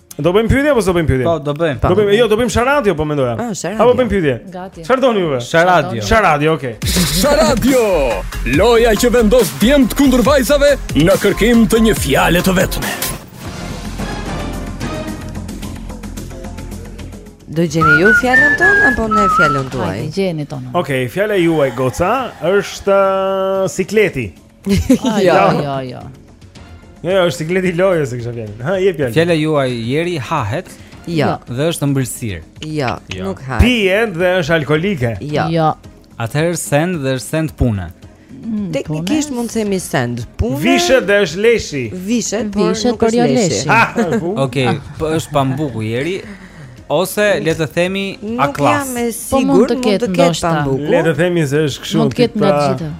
Do bëjmë pyetje apo s'do bëjmë pyetje? Po, do bëjmë. Do bëjmë, jo, do bëjmë sharadio, po mendoja. Ah, sharadio. Apo bëjmë pyetje? Gati. Çfarë doni juve? Sharadio. Sharadio, okay. Sharadio. Loja që vendos djemtë kundër vajzave në kërkim të një fjale të vetme. Do gjeni ju fjalën tonë apo ne fjalën tuaj? Hajde, gjeni tonë. Okej, okay, fjala juaj goca është uh, sikleti. Jo, jo, jo. Jo, jo, është sikleti i lojës e kisha fjalën. Ha, jep fjalën. Fjala juaj Jeri hahet. Jo. Dhe është ëmbëlsirë. Jo, jo, nuk hahet. Pihet dhe është alkoolike. Jo. Jo. Atëherë send dhe është send pune. Mm, Teknikisht mund të themi send pune. Vishet dhe është leshi. Vishet, por nuk është jo leshi. Okej, po është pambuku Jeri. Ose le të themi a klas. Po mund të ketë ndoshta. Le të themi se është kështu. Mund të ketë nga gjithë.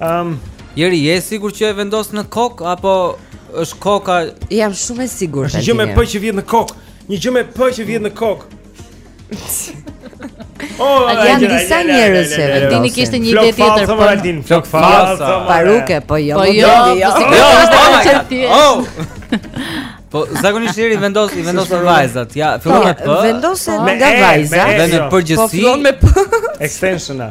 Ëm, um, Jeri je e sigurt që e vendos në kokë apo është koka? Jam shumë e sigurt. Është gjë me p që vihet në kokë. Një gjë me p që vihet në kokë. Oh, janë disa njerëz që vetë. Dini kishte një ide tjetër. për Aldin, flokë false. Paruke, po jo. Po jo, jo. Jo, oh. Po zakonisht Jeri vendos i vendosin vajzat. Ja, fillon me po, p. Vendosen nga vajzat. Dhe në përgjithësi. Po fillon me p. Extensiona.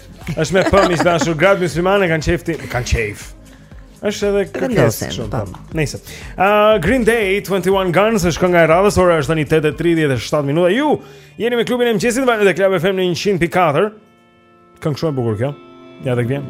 Është më pëm i dashur gratë myslimane kanë qejf ti, kanë qejf. Është edhe kërkesë kështu. Po. Po. Nëse. Ë uh, Green Day 21 Guns është kënga e radhës, ora është tani 8:37 minuta. Ju jeni me klubin e mëngjesit valët e Club FM në 100.4. Këngë shumë e bukur kjo. Ja tek vjen.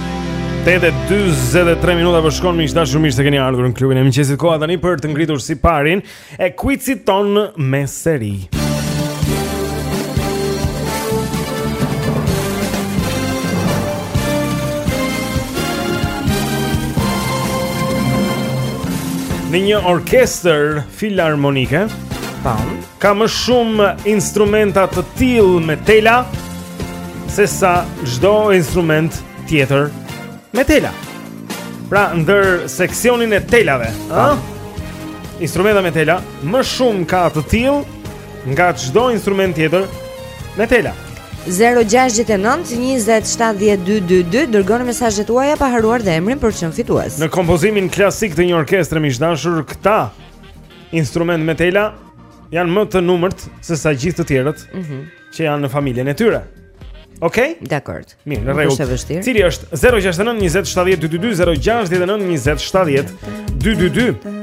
8:43 minuta po shkon miq të dashur mirë se keni ardhur në klubin e mëngjesit koha tani për të ngritur siparin e kuicit tonë me seri. Në një orkestër filarmonike, ka më shumë instrumenta të tillë me tela se sa çdo instrument tjetër me tela. Pra ndër seksionin e telave, ë? Instrumenta me tela më shumë ka të tillë nga çdo instrument tjetër me tela. 0692070222 dërgoni mesazhet tuaja pa harruar dhe emrin për të qenë fitues. Në kompozimin klasik të një orkestre miq të dashur, këta instrumente me tela janë më të numërt se sa gjithë të tjerët. Mhm. Mm që janë në familjen e tyre. Okej? Dakor. Mirë, në rregull. Është vështirë. Cili është 069 20 70 222 069 20 70 222.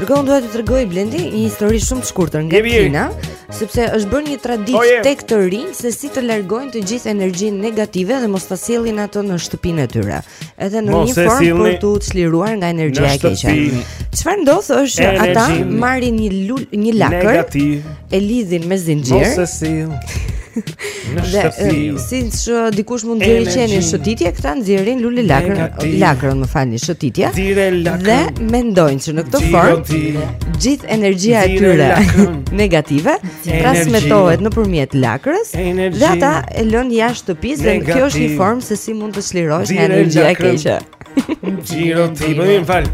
Dërgoj unë duhet të tregoj Blendi një histori shumë të shkurtër nga Kina, sepse është bërë një traditë oh, yeah. tek të rinjtë se si të largojnë të gjithë energjinë negative dhe mos ta sjellin atë në shtëpinë e tyre. edhe në një formë për t'u çliruar nga energjia e keqe. Çfarë ndodh është që ata marrin një lul, një lakër e lidhin me zinxhir. Mos e sill. Dhe siç dikush mund ta nxjerri qenin shëtitje, këta nxjerrin lulelakrën, lakrën më falni shëtitje. Dhe mendojnë që në këtë formë gjithë energjia e tyre negative transmetohet nëpërmjet lakrës dhe ata e lënë jashtë shtëpisë dhe kjo është një formë se si mund të çlirohesh nga energjia e keqe. Xhiro ti po më fal.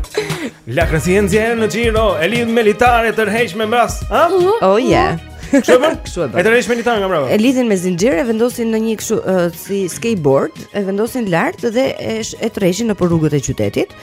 Lakrën e nxjerr në xhiro, e lidh me litar e tërheq mbas, ha? Oh yeah. Çfarë bën? Kështu e bën. E tërheq me litar nga mbrapa. E lidhin me zinxhir e vendosin në një kështu si skateboard, e vendosin lart dhe e e tërheqin nëpër rrugët e qytetit.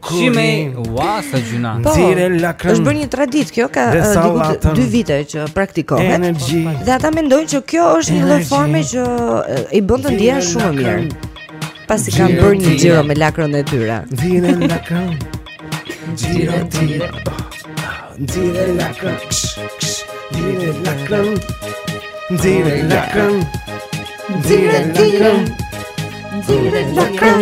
Shimë, ua, sa gjynah Po, Nxirre lakrën është bërë një traditë kjo Ka Dhe uh, diku sallatën. dy vite që praktikohet Energy Dhe ata mendojnë që kjo është një lloj Energy. forme që uh, i bën të ndjehen shumë më mirë. Pasi kanë Xhiro, bërë një xhiro. xhiro me lakrën e tyre. Nxirre lakrën Nxirre, nxirre Nxirre lakrën Ksh, ksh Nxirre lakrën Nxirre lakrën Nxirre lakrën Nxirre lakrën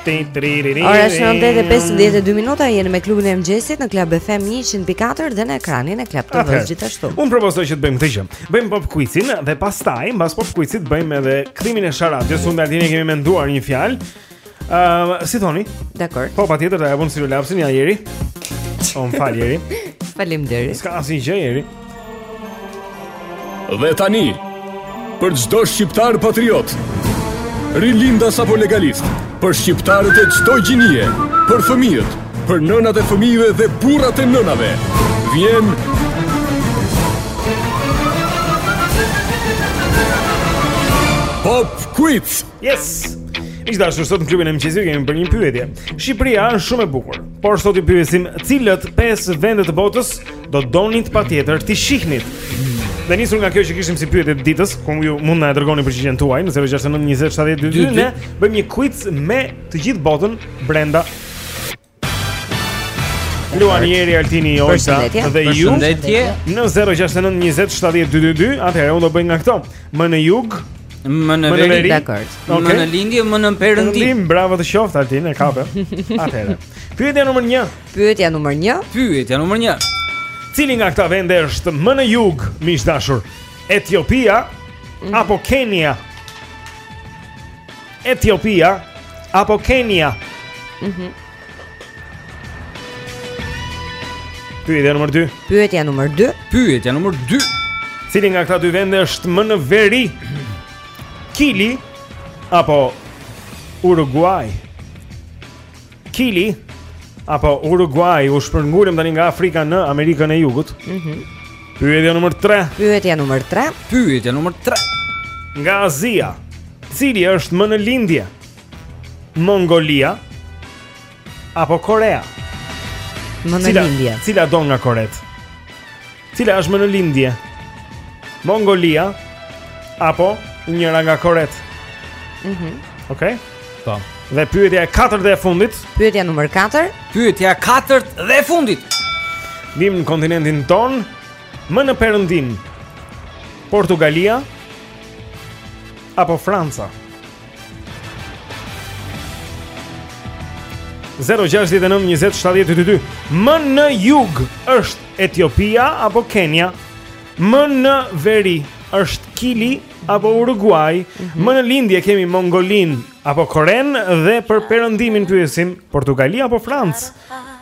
Ora është 8:52 minuta, jeni me klubin e mëngjesit në Club FM 100.4 dhe në ekranin e Club TV gjithashtu. Unë propozoj që të bëjmë këtë gjë. Bëjmë pop quizin dhe pastaj, mbas pop quizit bëjmë edhe kthimin e sharadës, unë dhe Altini kemi menduar një fjalë. Ëm, si thoni? Dakord. Po patjetër ta jap unë stilolapsin ja Jeri. O më fal Jeri. Faleminderit. S'ka asnjë gjë Jeri. Dhe tani, për çdo shqiptar patriot, rilindas apo legalist, për shqiptarët e çdo gjinie, për fëmijët, për nënat e fëmijëve dhe burrat e nënave, vjen Pop Quiz. Yes. Miq të dashur sot në klubin e mëngjesit kemi bërë një pyetje Shqipëria është shumë e bukur Por sot i pyesim cilat 5 vende të botës Do donit patjetër t'i shihnit. Dhe nisur nga kjo që kishim si pyetje të ditës, ku ju mund na e dërgoni përgjigjen tuaj në 069 20 70 222, ne bëjmë një quiz me të gjithë botën brenda. Luan Jeri Altini Ojsa dhe ju në 069 20 70 222, atëherë unë do bëj nga këto. Më në jug, Më në veri, dakord. Okay. Më në lindje, më në perëndim. Bravo të qoftë Altin, e kape. Atëherë. Pyetja numër 1. Pyetja numër 1. Pyetja numër 1. Cili nga këta vende është më në jug, miq të dashur? Etiopia mm. apo Kenia? Etiopia apo Kenia? Mhm. Pyetja numër 2. Pyetja numër 2. Pyetja numër 2. Cili nga këta dy vende është më në veri? Kili apo Uruguaj? Kili apo Uruguaj u shpërngulëm tani nga Afrika në Amerikën e Jugut. Mhm. Pyetja numër 3. Pyetja numër 3. Pyetja numër 3. Nga Azia, cili është më në lindje? Mongolia apo Korea? Më në lindje. Cilado nga Koretë? Cila është më në lindje? Mongolia apo njëra nga Koretë? Mhm. Okej. Po. Dhe pyetja e katërt dhe e fundit? Pyetja numër 4. Pyetja e katërt dhe e fundit. Vijmë në kontinentin tonë, më në perëndim. Portugalia apo Franca? 069 20 70 222 Më në jug është Etiopia apo Kenia Më në veri është Kili apo Uruguaj mhm. Më në lindje kemi Mongolinë apo Korenë Dhe për perëndimin pyesim Portugali apo Francë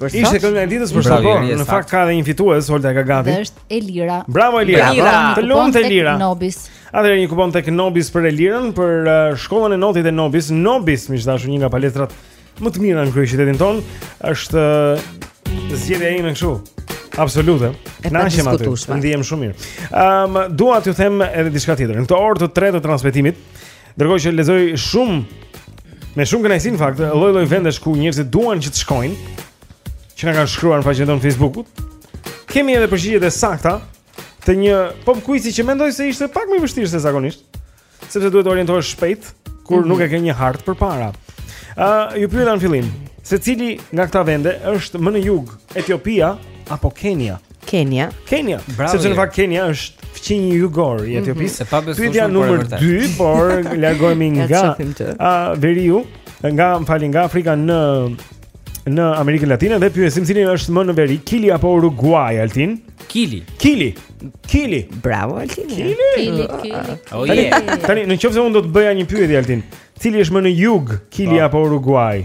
Për sot? Ishte kënga e ditës për Bravo, sot. po. Iliri, e Në saktë. fakt ka edhe një fitues, Holta e ka Dhe gati. është Elira. Bravo Elira. Elira. Të lumtë Tek Elira. Nobis. Atëherë një kupon tek Nobis për Elirën për uh, shkollën e notit e Nobis. Nobis, miq dashur, një nga palestrat më të mira në kryeqytetin tonë, është uh, zgjedhja ime kështu. Absolute. E Kënaqem aty. padiskutueshme. Ndihem shumë mirë. Ëm dua t'ju them edhe diçka tjetër. Në këtë orë të tretë të transmetimit, Ndërkohë që lexoj shumë me shumë kënaqësi në fakt, lloj-lloj vendesh ku njerëzit duan që të shkojnë, që na kanë shkruar në faqen tonë të Facebook-ut. Kemi edhe përgjigjet e sakta të një pop quizi që mendoj se ishte pak më i vështirë se zakonisht, sepse duhet të orientohesh shpejt kur mm -hmm. nuk e ke një hartë përpara. Ë, uh, ju pyeta në fillim, se cili nga këta vende është më në jug, Etiopia apo Kenia? Kenia. Kenia. Bravo. Sepse në fakt Kenia është fqinji jugor i mhm. Etiopisë. Mm -hmm. Pyetja numër 2, por largohemi nga a veriu, më falni nga Afrika në Amerikën Latine dhe pyesim cili është më në veri, Kili apo Uruguay Altin? Kili. Kili. Kili. Bravo Altin. Kili. Kili. Kili. Oh, tani, tani në qoftë se unë do të bëja një pyetje Altin, cili është më në jug, Kili po. apo Uruguay?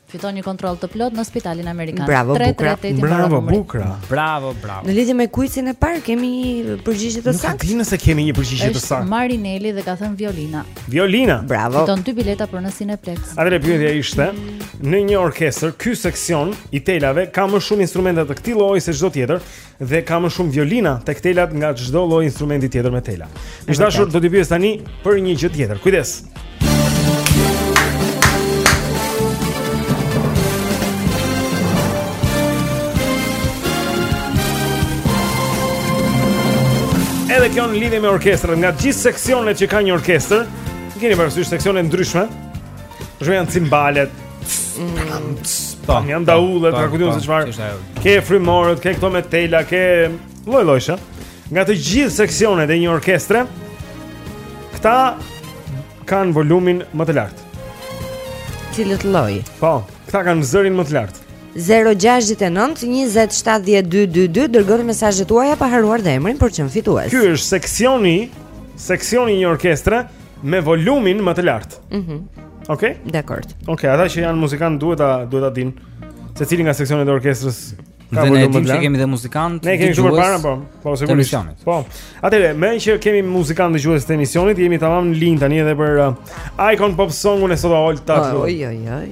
Fiton një kontroll të plotë në Spitalin Amerikan. Bravo Bukra. Bravo Bukra. Bravo, bravo. Në lidhje me kuicin e parë kemi një përgjigje të saktë. Nuk e di nëse kemi një përgjigje të saktë. Marinelli dhe ka thënë Violina. Violina. Bravo. Fiton dy bileta për në Cineplexx. Atëherë pyetja ishte, në një orkestër ky seksion i telave ka më shumë instrumente të këtij lloji se çdo tjetër, dhe ka më shumë violina tek telat nga çdo lloj instrumenti tjetër me tela. Miq të dashur, do t'ju pyes tani për një gjë tjetër. Kujdes. Edhe kjo në lidhje me orkestrën, nga gjithë seksionet që ka një orkestër, i keni parasysh seksionet e ndryshme? Për shembull janë cimbalet, Po. Janë daullet, ta kujtoj se çfarë. Ke frymorët, ke këto me tela, ke lloj-llojshe. Nga të gjithë seksionet e një orkestre, këta kanë volumin më të lartë. Cilët lloj? Po, këta kanë zërin më të lartë. 069 2070222 dërgoni mesazhet tuaja pa harruar dhe emrin për t'u bërë fitues. Ky është seksioni, seksioni i një orkestre me volumin më të lartë. Mhm. Mm Okej? Okay? Dakord. Okej, okay, ata që janë muzikantë duhet ta duhet ta dinë se cili nga seksionet e orkestrës ka volumin më të lartë. Ne e dimë se kemi dhe muzikantë. Ne kemi shumë para, po. Po sigurisht. Po. Atëherë, meqë kemi muzikantë dëgjues të emisionit, jemi tamam në linjë tani edhe për uh, Icon Pop Songun e sotëm Holta. Oj oj oj.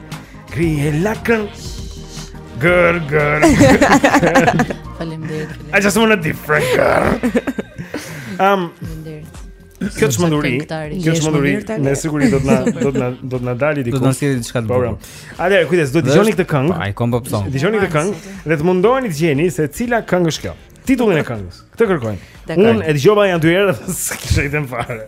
Grije lakën Gër, gër Falem dhe I just wanna different gër um, Kjo të shmënduri Kjo të shmënduri Me siguri do të na Do të na dali diku Do të na sjedi diçka të po, bërë Atëherë, kujdes, do të dëgjoni këtë këngë Ai, kom po pëson Dëgjoni këtë këngë Dhe të mundoheni të gjeni se cila këngë është kjo Titullin e këngës Këtë kërkojmë Unë e dëgjova nja dy herë Dhe s'kishte më fare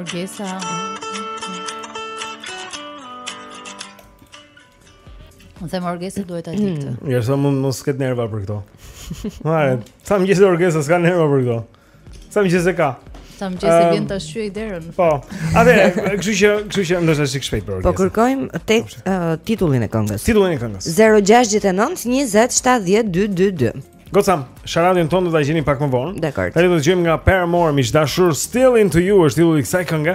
Orgesa Unë them orgesa duhet ta dijë këtë. Mm, Mirë, se mund mos ket nerva për këto. Mare, sa mëngjes orgesa s'ka nerva për këto. Sa mëngjese ka. Sa mëngjese vjen ta shqyej derën. Po. Atëherë, kështu që, kështu që ndoshta si shpejt për. Po kërkojmë tek uh, titullin e këngës. Titullin e këngës. 069 20 70 222. Goca, sharadin tonë do ta gjeni pak më vonë. Dakord. Tani do të dëgjojmë nga Paramore, miq të dashur, Still into you është titulli i kësaj kënge.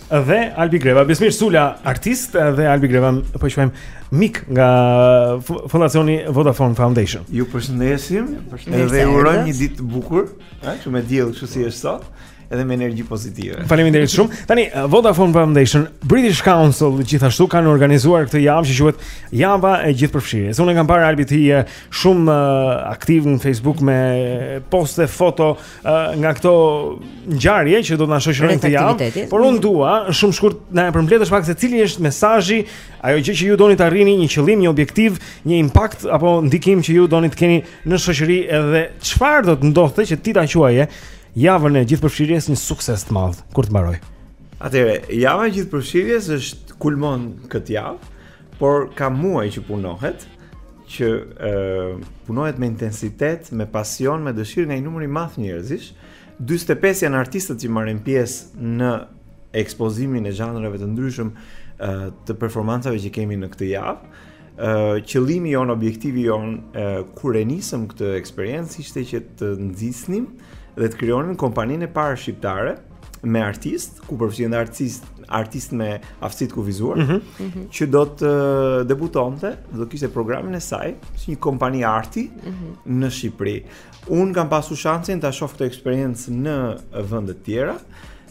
dhe Albi Greva. Besmir Sula, artist dhe Albi Greva, po e quajmë mik nga Fondacioni Vodafone Foundation. Ju përshëndesim, përshëndesim. Dhe urojmë një ditë të bukur, ha, që me diell kështu si është sot edhe me energji pozitive. Faleminderit shumë. Tani uh, Vodafone Foundation, British Council gjithashtu kanë organizuar këtë javë që quhet Java e Gjithëpërfshirjes. Unë kam parë Albi ti je shumë uh, aktiv në Facebook me poste, foto, nga këto ngjarje që do të na shoqërojnë këtë javë, por unë dua shumë shkurt të na e përmbledhësh pak se cili është mesazhi, ajo gjë që ju doni të arrini, një qëllim, një objektiv, një impakt apo ndikim që ju doni të keni në shoqëri edhe çfarë do të ndodhte që ti ta quaje javën e gjithëpërfshirjes një sukses të madh kur të mbarojë. Atëherë, java e gjithëpërfshirjes është kulmon këtë javë. Por ka muaj që punohet, që e, punohet me intensitet, me pasion, me dëshirë nga një numër i madh njerëzish. 45 janë artistët që marrin pjesë në ekspozimin e zhanreve të ndryshëm të performancave që kemi në këtë javë. Qëllimi jonë, objektivi jonë kur e nisëm këtë eksperiencë ishte që të nxisnim dhe të krijonim kompaninë e parë shqiptare me artistë, ku përfshihen dhe artistë, artistë me aftësi të kufizuar, mm -hmm. që do të debutonte, do të kishte programin e saj si një kompani arti mm -hmm. në Shqipëri. Unë kam pasur shansin ta shoh këtë eksperiencë në vende të tjera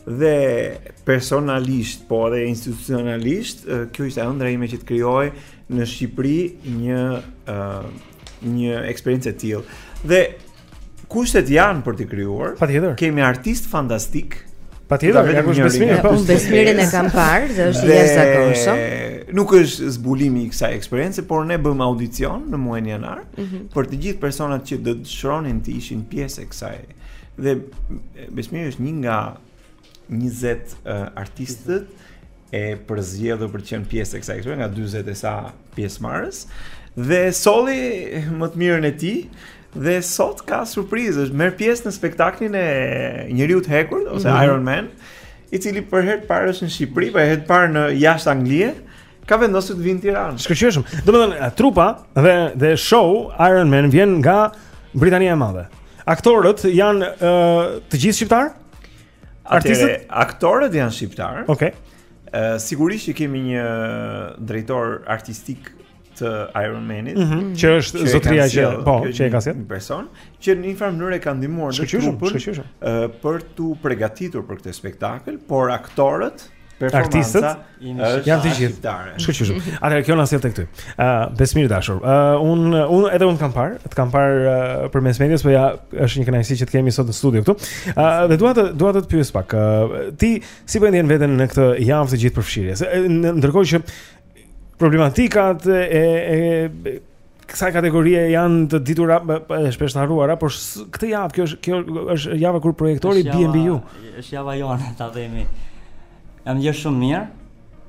dhe personalisht, po edhe institucionalisht, kjo ishte ëndrra ime që të krijohej në Shqipëri një uh, një eksperiencë e tillë. Dhe Kushtet janë për t'u krijuar. Patjetër. Kemi artistë fantastikë. Patjetër, ja ku është besmiri, po. Unë besmirin e kam parë dhe është i jashtëzakonshëm. Nuk është zbulimi i kësaj eksperience, por ne bëmë audicion në muajin janar mm -hmm. për të gjithë personat që do dëshironin të ishin pjesë e kësaj. Dhe besmiri është një nga 20 artistët e përzgjedhur për të qenë pjesë e kësaj këtu nga 40 e sa pjesëmarrës dhe solli më të mirën e tij dhe sot ka surprizë, është merr pjesë në spektaklin e njeriut të hekurt ose mm -hmm. Iron Man, i cili për herë të parë është në Shqipëri, për herë të parë në jashtë Anglie, ka vendosur të vijë në Tiranë. Shkëlqyeshëm. Domethënë trupa dhe dhe show Iron Man vjen nga Britania e Madhe. Aktorët janë uh, të gjithë shqiptarë? Atëherë, aktorët janë shqiptarë. Okej. Okay. Uh, sigurisht që kemi një drejtor artistik të Iron Manit, mm -hmm. që është zotëria që po, që e ka sjellë. Një person që në një farë mënyrë ka ndihmuar trupën uh, për t'u përgatitur për këtë spektakël, por aktorët artistët janë të gjithë shqiptarë. Shkëlqyeshëm. Atëherë kjo na sjell tek ty. Ë uh, Besmir i dashur. Ë uh, un un edhe un kam parë, të kam parë uh, përmes medias, po ja është një kënaqësi që të kemi sot në studio këtu. Ë uh, dhe dua të dua të të pyes pak. Uh, ti si po e ndjen veten në këtë javë të gjithëpërfshirjes? Ndërkohë që problematikat e e kësaj kategorie janë të ditura edhe shpesh të harruara, por këtë javë kjo është kjo është java kur projektori bie mbi ju. Është java jonë, të themi. Jam ndjerë shumë mirë.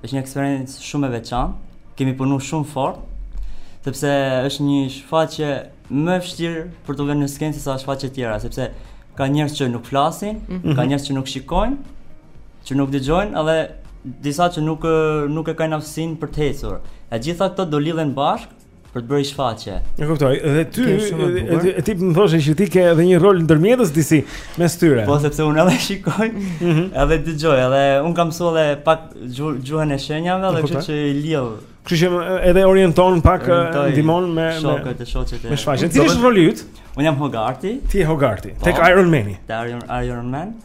Është një eksperiencë shumë e veçantë. Kemi punuar shumë fort sepse është një shfaqje më e vështirë për t'u vënë në skenë sesa shfaqjet e tjera, sepse ka njerëz që nuk flasin, mm -hmm. ka njerëz që nuk shikojnë, që nuk dëgjojnë edhe disa që nuk nuk e kanë aftësinë për të ecur. Të gjitha këto do lidhen bashkë për të bërë shfaqje. E kuptoj. Dhe ty e ti më thoshe që ti ke edhe një rol ndërmjetës disi mes tyre. Po sepse unë edhe shikoj, mhm. edhe dëgjoj, edhe un kam mësuar edhe pak gjuhën e shenjave, edhe kështu që i lidh. Kështu që edhe orienton pak ndihmon me shokët e shoqet e. Me shfaqjen. Cili është roli yt? Un jam Hogarti. Ti je Hogarti. Po. Tek Iron Man. Te Iron Iron Man.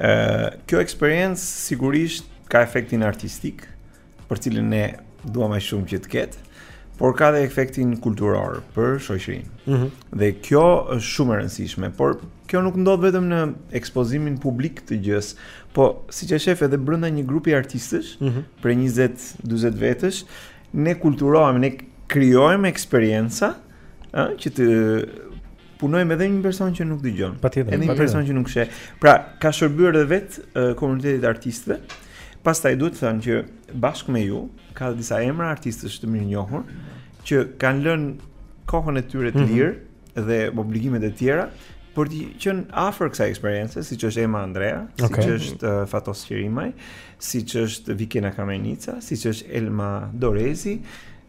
Ë, kjo eksperiencë sigurisht ka efektin artistik, për të cilin ne duam aq shumë që të ketë, por ka dhe efektin kulturor për shoqërinë. Ëh. Mm -hmm. Dhe kjo është shumë e rëndësishme, por kjo nuk ndodh vetëm në ekspozimin publik të gjësë, po siç e shef edhe brenda një grupi artistësh, mm -hmm. prej 20-40 vetësh, ne kulturohemi, ne krijojmë eksperienca, ëh, që të punojmë dhe me një person që nuk dëgjon. Patjetër. Dhe me një person që nuk sheh. Pra, ka shërbyer edhe vetë komunitetit të artistëve. Pastaj duhet thënë që bashkë me ju ka disa emra artistësh të mirënjohur që kanë lënë kohën e tyre të mhm. lirë mm -hmm. dhe obligimet e tjera për të qenë afër kësaj eksperience, siç është Ema Andrea, okay. siç është uh, Fatos Qerimi, siç është Vikena Kamenica, siç është Elma Dorezi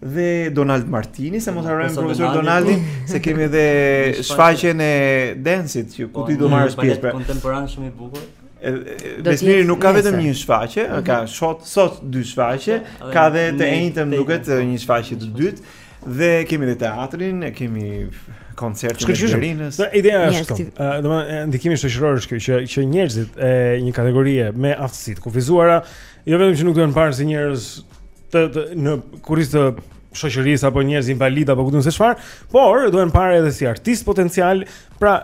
dhe Donald Martini, se mos harrojmë profesor Donaldin, po. se kemi edhe shfaqjen e densit që ku ti do po, marrësh pjesë. Po, kontemporan shumë i bukur. Besmiri nuk ka vetëm një shfaqje, mhm. ka sot sot dy shfaqje, ka dhe të enjtën duket një shfaqje të dytë. Dhe kemi dhe teatrin, e kemi koncertin e Berinës. Shkëlqyshëm. Ideja është këtu. Domethënë ndikimi shoqëror është ky që që njerëzit e një kategorie me aftësi të kufizuara, jo vetëm që nuk duhen parë si njerëz të, të në kurriz të shoqërisë apo njerëz invalid apo ku di unë se çfarë, por duhen parë edhe si artist potencial. Pra,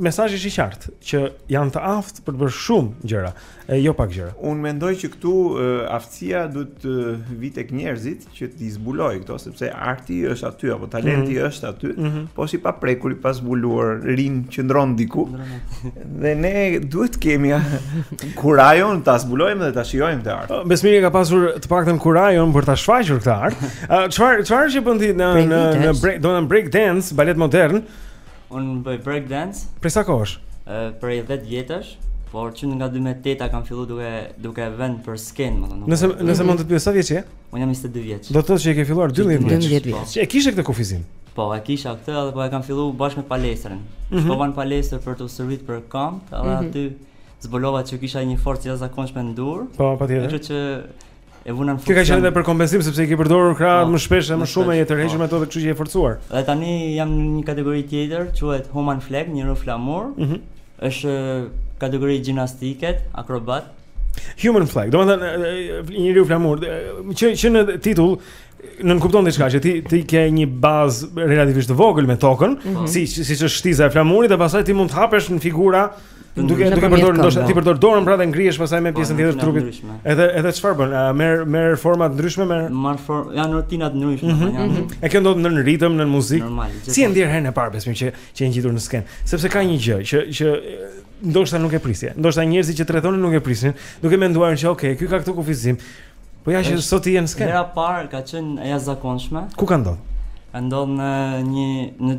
mesazhi është i qartë që janë të aftë për të bërë shumë gjëra. E jo pak gjëra. Unë mendoj që këtu aftësia duhet të vi tek njerëzit që t'i zbulojë këto, sepse arti është aty apo talenti mm. është aty, mm -hmm. po si i paprekur i pazbuluar rri qëndron diku. dhe ne duhet të kemi kurajon ta zbulojmë dhe ta shijojmë këtë art. Besmiri ka pasur të paktën kurajon për ta shfaqur këtë art. Çfarë çfarë që bën ti në në në break, do me thënë break dance, balet modern? Unë bëj break dance. Prej sa kohësh? Prej 10 vjetësh, por që nga 2008 a kam fillu duke, duke e vënë për skenë, domethënë. Nëse, nëse mund të të pyes sa vjeç je? Unë jam 22 vjeç. Do të thotë që e ke filluar 12 vjeç. 12 vjeç. E kishe këtë kufizim? Po, e kisha këtë edhe po e kam fillu bashkë me palestrën. Mm -hmm. Shkova në palestër për t'u stërvit për këmbë, edhe mm -hmm. aty zbulova që kisha një forcë të jashtëzakonshme në duar. Po, patjetër. Kështu që e vuna në funksion. Kjo ka qenë edhe për kompensim sepse i ke përdorur krahët po, më shpesh e më shumë je tërhequr po. me ato dhe kështu që je forcuar. Dhe tani jam në një kategori tjetër, quhet Human Flag, njeriu flamur. Ëh. Mm është kategori gjimnastike, akrobat. Human Flag, domethënë njeriu flamur, që që në titull nënkupton diçka që ti ti ke një bazë relativisht të vogël me tokën, mm -hmm. si siç është shtiza e flamurit dhe pastaj ti mund të hapesh në figura Duke duke përdorur ndoshta ti përdor dorën pra dhe ngrihesh pastaj me po, pjesën tjetër të trupit. Edhe edhe çfarë bën? Merr merr forma të ndryshme, merr marr form, janë rutina të ndryshme, mm -hmm. janë. Mhm. E kjo ndodh nën ritëm, nën muzikë. Si je ndier herën e parë Besmir që që je ngjitur në skenë, sepse ka një gjë që që ndoshta nuk e prisje. Ndoshta njerëzit që të rrethonin nuk e prisnin, duke menduar që okay, ky ka këtë kufizim. Po ja që sot ti je në skenë. Hera e parë ka qenë e jashtëzakonshme. Ku ka ndodhur? Ka ndodhur në një në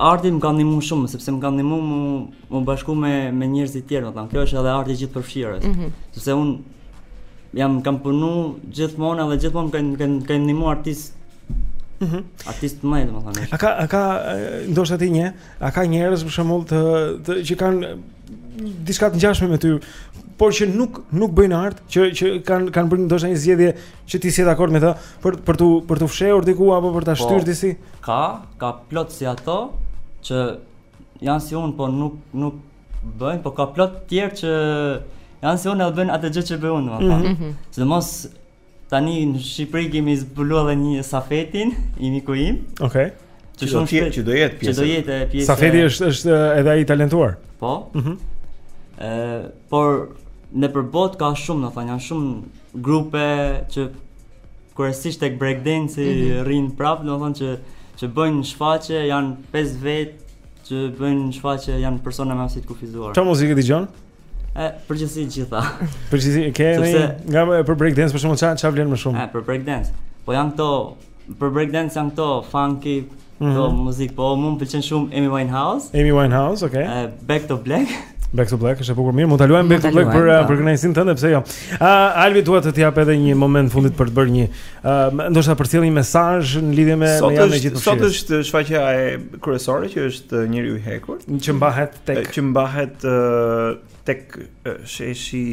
Arti më ka ndihmuar shumë sepse më ka ndihmuar mu mu bashku me me njerëz të tjerë, domethënë kjo është edhe arti gjithëpërfshirës. Mm -hmm. Sepse un jam kam punu gjithmonë edhe gjithmonë më kanë kanë kanë ndihmuar artist. Mhm. Mm artist më edhe domethënë. A ka a ka ndoshta ti njeh, a ka njerëz për shembull të, të që kanë diçka të ngjashme me ty, por që nuk nuk bëjnë art, që që kanë kanë bërë ndoshta një zgjedhje Që ti s'je dakord me të për për tu për tu fshehur diku apo për ta po, shtyrë disi? Ka, ka plot si ato që janë si unë, po nuk nuk bëjnë, po ka plot të tjerë që janë si unë edhe bëjnë atë gjë që bëj unë, domethënë. Mm -hmm. Sidomos tani në Shqipëri kemi zbuluar edhe një Safetin, miku im. Okej. Okay. Që shumë shpejt që do jetë pjesë. Që do jetë pjesë. Safeti është është edhe ai i talentuar. Po. Mhm. Mm Por nëpër botë ka shumë, domethënë, janë shumë grupe që kryesisht tek breakdance mm -hmm. rrin prap, domethënë që që bëjnë shfaqje, janë pesë vet që bëjnë shfaqje, janë persona me aftësi të kufizuar. Çfarë muzikë dëgjon? Ë përgjithësi të gjitha. Përgjithësi, ke Sepse... nga për breakdance për shkakun çfarë çfarë vlen më shumë? Ë për breakdance. Po janë këto Për break dance janë këto funky, mm -hmm. këto muzikë, po mua më pëlqen shumë Amy Winehouse. Amy Winehouse, okay. Uh, back to Black. Back to Black, është e bukur mirë. Mund ta luajmë Back to Black për po. për kënaqësinë tënde, pse jo? Ë, uh, Alvi dua të të jap edhe një moment të fundit për të bërë një, ë, uh, ndoshta përcjellë një mesazh në lidhje me me javën gjithëpërfshirëse. Sot është shfaqja e kryesore që është njeriu i hekurt, që mbahet tek që mbahet tek sheshi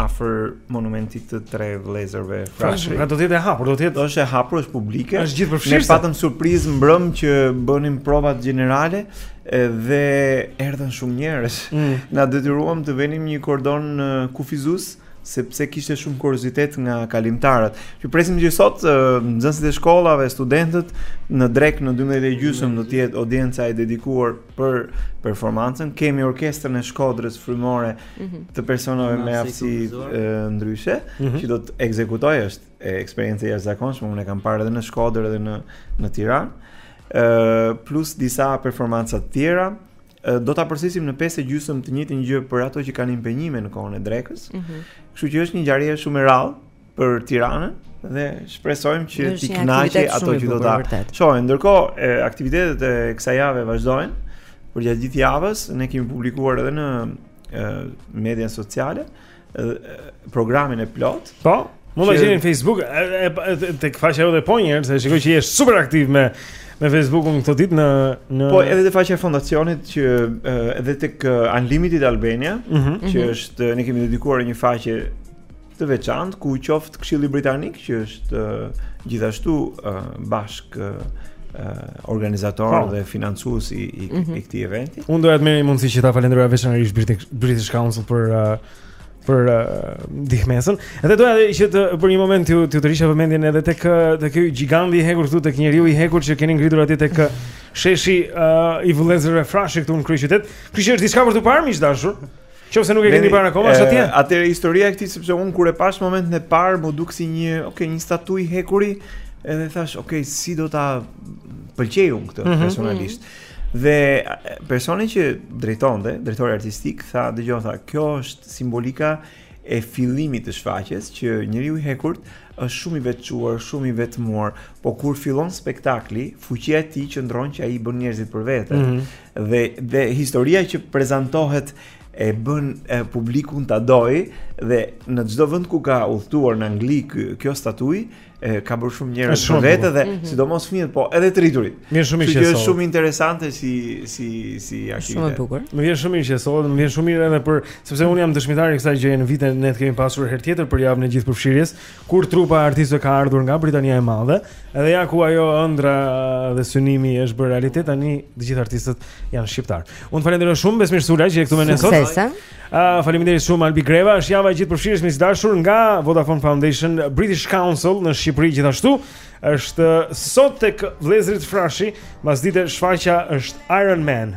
afër monumentit të tre vëllezërve Frashëri. Pra do të jetë e hapur, do të jetë është e hapur, është publike. Është gjithëpërfshirëse. Ne patëm surprizë mbrëmë që bënim provat gjenerale dhe erdhën shumë njerëz. Mm. Na detyruan të venim një kordon kufizues sepse kishte shumë kuriozitet nga kalimtarët. Ju presim që sot nxënësit e shkollave, studentët në drekë në 12 e gjysmë do të jetë audienca e dedikuar për performancën. Kemi orkestrën e Shkodrës frymore mm -hmm. të personave me aftësi ndryshe mm -hmm. që do të ekzekutojë është eksperiencë e jashtëzakonshme, unë e kam parë edhe në Shkodër edhe në në Tiranë. Ë uh, plus disa performanca të tjera. Uh, do ta përsërisim në 5 e gjysmë të njëjtën gjë për ato që kanë impenjime në kohën e drekës. Mm -hmm. Kështu që është një ngjarje shumë e rrallë. për Tiranën dhe shpresojmë që t'i kënaqë ato që do ta shohin. Ndërkohë, aktivitetet e kësaj jave vazhdojnë përgjatë gjithë javës. Ne kemi publikuar edhe në media sociale programin e plotë. Po, mund ta gjeni në Facebook tek faqja jote po njëherë, se shikoj që je super aktiv me me Facebookun këto ditë në në Po, edhe te faqja e fondacionit që edhe tek Unlimited Albania, mm -hmm. që mhm. është ne kemi dedikuar një faqe të veçantë ku qoftë Këshilli Britanik që është gjithashtu bashkorganizator pa. Po. dhe financues i i, mm -hmm. i këtij eventi. Unë doja ta merr një mundësi që ta falenderoj veçanërisht British, British Council për uh, për uh, ndihmesën. Edhe doja që të për një moment t'ju tërhiqja vëmendjen edhe tek tek ky gjiganti i hekurt këtu tek njeriu i hekurt që keni ngritur atje tek sheshi uh, i vëllezërve Frashëri këtu në kryeqytet. Ky është diçka për t'u parë miq të dashur. Qoftë se nuk e keni parë akoma, është atje. Atëre historia e këtij sepse un kur e pash momentin e parë, m'u duk si një, okay, një statuj hekuri, edhe thash, okay, si do ta pëlqej un këtë mm -hmm. personalisht. Mm -hmm. Dhe personi që drejtonte, drejtori artistik tha dëgjo tha kjo është simbolika e fillimit të shfaqjes që njeriu i hekurt është shumë i vetçuar, shumë i vetmuar, po kur fillon spektakli, fuqia e tij qëndron që ai bën njerëzit për vete. Mm -hmm. Dhe dhe historia që prezantohet e bën publikun ta dojë dhe në çdo vend ku ka udhëtuar në Angli ky kjo statujë e, ka bërë shumë njerëz Është shumë për vete dhe mm -hmm. sidomos fëmijët po edhe të rriturit. Mirë shumë i Kështu që është qesohet. shumë interesante si si si Shumë e aktivitet. bukur. Më vjen shumë mirë që e sollët, dhe më vjen shumë mirë edhe për sepse unë jam dëshmitar i kësaj gjëje në vitin ne të kemi pasur herë tjetër për javën e gjithëpërfshirjes, Kur trupa e artistëve ka ardhur nga Britania e Madhe, edhe ja ku ajo ëndra dhe synimi është bërë realitet tani, të gjithë artistët janë shqiptar. Unë të falenderoj shumë Besmir Sula që je këtu me ne sot. Suksese. Uh, faleminderit shumë Albi Greva, është java e gjithëpërfshirjes mbështetur nga Vodafone Foundation, British Council në Shqipëri gjithashtu. Është sot tek Vëllezërit Frashëri, pasdite shfaqja është Iron Man.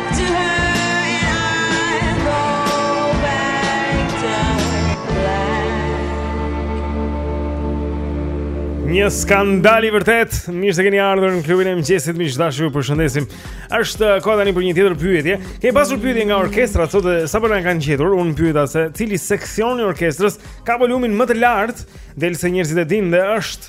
Një skandal i vërtet. Mirë se keni ardhur në klubin e mëngjesit. Miq të dashur, ju përshëndesim. Është uh, koha tani për një tjetër pyetje. Kemi pasur pyetje nga orkestra sot dhe sapo na e kanë gjetur, unë pyeta se cili seksion i orkestrës ka volumin më të lartë, del se njerëzit e dinë dhe është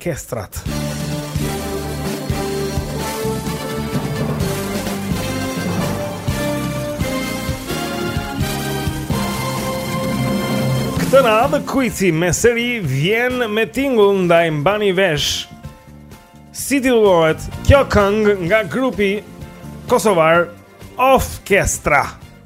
Kestrat. Këtë radhë kuici me seri vjen me tinguj ndaj mbani vesh. Si titullohet kjo këngë nga grupi kosovar Offchestra?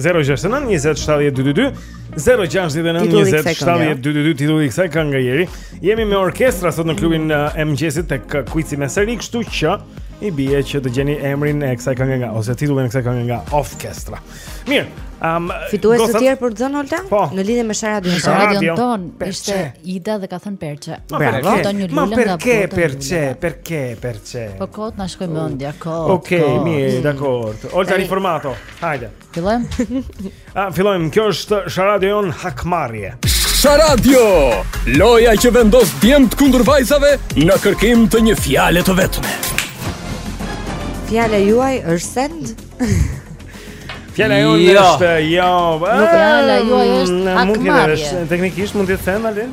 069 20 70 222 069 20 70 222 titulli i kësaj kënge, Jeri. Jemi me orkestra sot në klubin e uh, mëngjesit tek uh, Quizi me seri, kështu që i bie që të gjeni emrin e kësaj kënge nga ose titullin e kësaj kënge nga Offchestra. Mirë. Um, Fitues të tjerë për sot Olta? Po. Në lidhje me Sharadion. Sharadion tonë ishte Ida dhe ka thënë Perçe. Bravo. Don një lule nga Perçe. Perçe, perçe, Qe. Po kot na shkoi mendja kot. Okej, okay, mirë, dakord. Olta riformato. Hajde. Fillojm. ah, fillojm. Kjo është Sharadio Hakmarrje. Sharadio, loja që vendos djemtë kundër vajzave në kërkim të një fjale të vetme. Fjala juaj është send? Fjala jonë, jo. është jo. Nuk fjala juaj është hakmarrje. Teknikisht mund të them, Alin?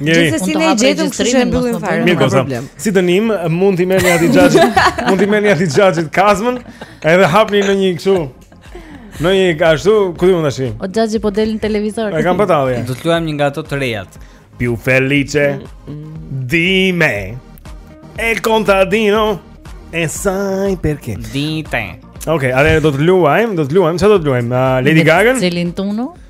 Njeri. Gjithsesi ne gjetëm kështu që e mbyllim fare. Mirë, ka problem. Si dënim, mund t'i merrni atë xhaxhi, mund t'i merrni atë xhaxhi kazmën, edhe hapni në një kështu. Në një kështu, ku di un tash? O xhaxhi po del në televizor. E kam patallje. Do të luajmë një nga ato të rejat. Più felice di me è il contadino. E sai perché? Dite. Ok, adesso do të luajmë, do të luajmë. Çfarë do të luajmë? Uh, Lady Gaga? Celine Tuno.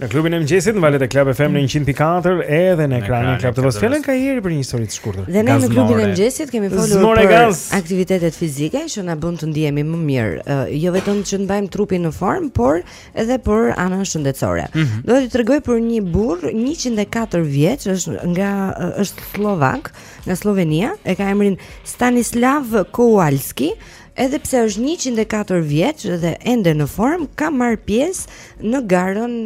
Në klubin e mëngjesit në valët e Club FM në 100.4 edhe në ekranin e Club TV. Fjalën ka Eri për një histori të shkurtër. Dhe ne në klubin e mëngjesit kemi folur për aktivitetet fizike që na bën të ndihemi më mirë, uh, jo vetëm që të mbajmë trupin në formë, por edhe për anën shëndetësore. Mm -hmm. Do t'ju tregoj për një burrë 104 vjeç, është nga është slovak, nga Slovenia, e ka emrin Stanislav Kowalski edhe pse është 104 vjeç dhe ende në formë, ka marrë pjesë në garën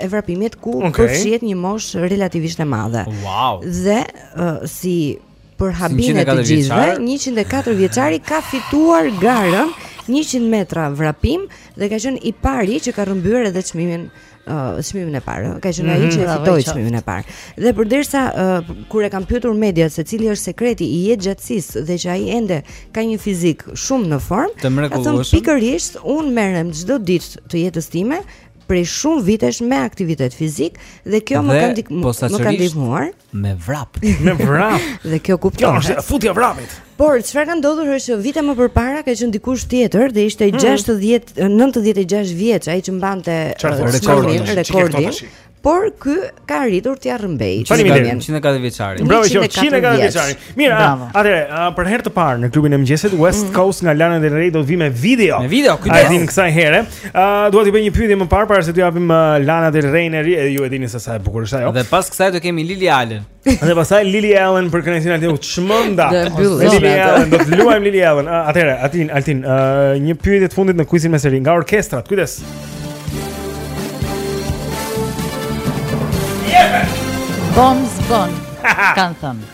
e vrapimit ku okay. përfshihet një moshë relativisht e madhe. Wow. Dhe uh, si për habinë e të gjithëve, 104 vjeçari ka fituar garën 100 metra vrapim dhe ka qenë i pari që ka rrëmbyer edhe çmimin uh, çmimin e parë. Ka qenë ai mhm. që fitoi çmimin e parë. Dhe përderisa uh, kur e kanë pyetur mediat se cili është sekreti i jetëgjatësisë dhe që ai ende ka një fizik shumë në formë, ka thënë pikërisht unë merrem çdo ditë të jetës time prej shumë vitesh me aktivitet fizik dhe kjo dhe, më ka ndihmuar. Po më ka ndihmuar. Me vrap. Me vrap. dhe kjo kuptohet. Kjo është futja e vrapit. Por çfarë ka ndodhur është që vite më përpara ka qenë dikush tjetër dhe ishte 60 mm. 96 vjeç ai që mbante rekordin, rekordin. Por ky ka arritur t'ia rrëmbejë. Faleminderit. 104 vjeçari. Bravo, 104 vjeçari. Mirë, atëre, për herë të parë në klubin e mëngjesit West mm -hmm. Coast nga Lana Del Rey do të vijë me video. Me video, kujdes. Ai vjen kësaj here. Ë, uh, dua të bëj një pyetje më parë para se të japim uh, Lana Del Rey në rrjet, ju e dini se sa e bukur është ajo. Dhe pas kësaj do kemi Lily Allen. Dhe pastaj Lily Allen për kënaqësinë atë u çmenda. Lily Allen, do të luajmë Lily Allen. Uh, atëre, Altin, Altin, uh, një pyetje të fundit në kuizin me seri nga orkestrat. Kujdes. Bombs Bond. Kanë thënë.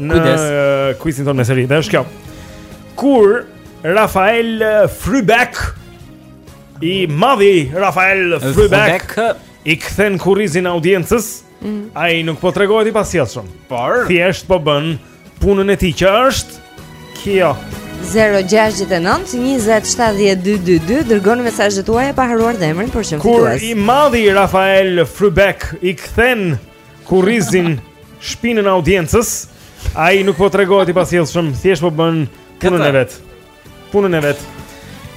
Në kuizin tonë me seri, dhe është kjo. Kur Rafael Frybek i madhi Rafael Frybek i kthen kurrizin audiencës, mm. ai nuk po tregohet i pasjellshëm. Por thjesht po bën punën e tij që është kjo. 0-6-9-27-12-2 Dërgoni mesazhet tuaja pa harruar dhe emrin për çmim fitues Kur i madhi Rafael Frybek i kthen Kur i kthen shpinën audiencës, ai nuk po tregohet i pasjellshëm, thjesht po bën punën e vet. Punën e vet.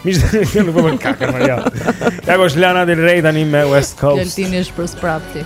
Mish dhe nuk po bën kaka më ja. Ja kush, Lana Del Rey tani me West Coast. Keltini është për sprapti.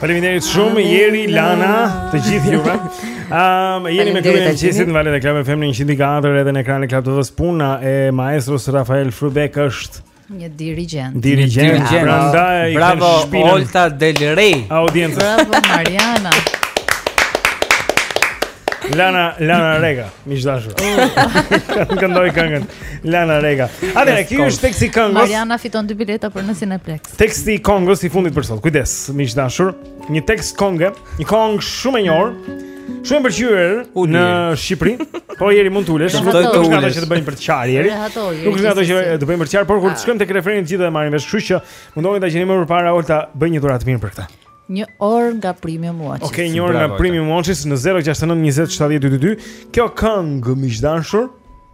Faleminderit shumë Jeri Lana, të gjithë juve. Ëm jeni me Klubin e Mëngjesit në valën e Club FM 104 edhe në ekranin e Club TV-s puna e maestros Rafael Frubek është një dirigjent. Dirigjent. Prandaj bravo Olta Del Rey. Audiencë. Bravo Mariana. Lana Lana Rega, miq të dashur. Oh. Këndoj këngën Lana Rega. A dhe ky është teksti i këngës. Mariana fiton dy bileta për në Cineplex. Teksti i kongës i fundit për sot. Kujdes, miq të dashur, një tekst konge, një kongë shumë e njohur, shumë e pëlqyer në Shqipëri. Po ieri mund të ulesh, do të thotë ato që të bëjnë për të qarë ieri. Nuk është ato që të bëjnë për të qarë, por kur të ah. shkojmë tek refreni të gjithë e marrim vesh, kështu që mundohuni ta gjeni më përpara Olta, bëj një dhuratë mirë për këtë. Një orë nga Premium Watches. Okej, një orë nga Premium Watches në 069 20 70 222. Kjo këngë miq të dashur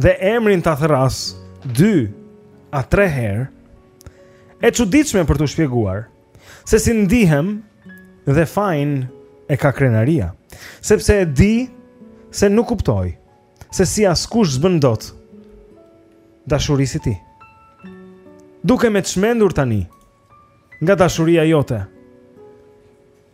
dhe emrin ta thërras 2 a 3 herë, e çuditshme për t'u shpjeguar se si ndihem dhe fajin e ka krenaria, sepse e di se nuk kuptoj se si askush s'bën dot dashuri si ti. Duke më çmendur tani nga dashuria jote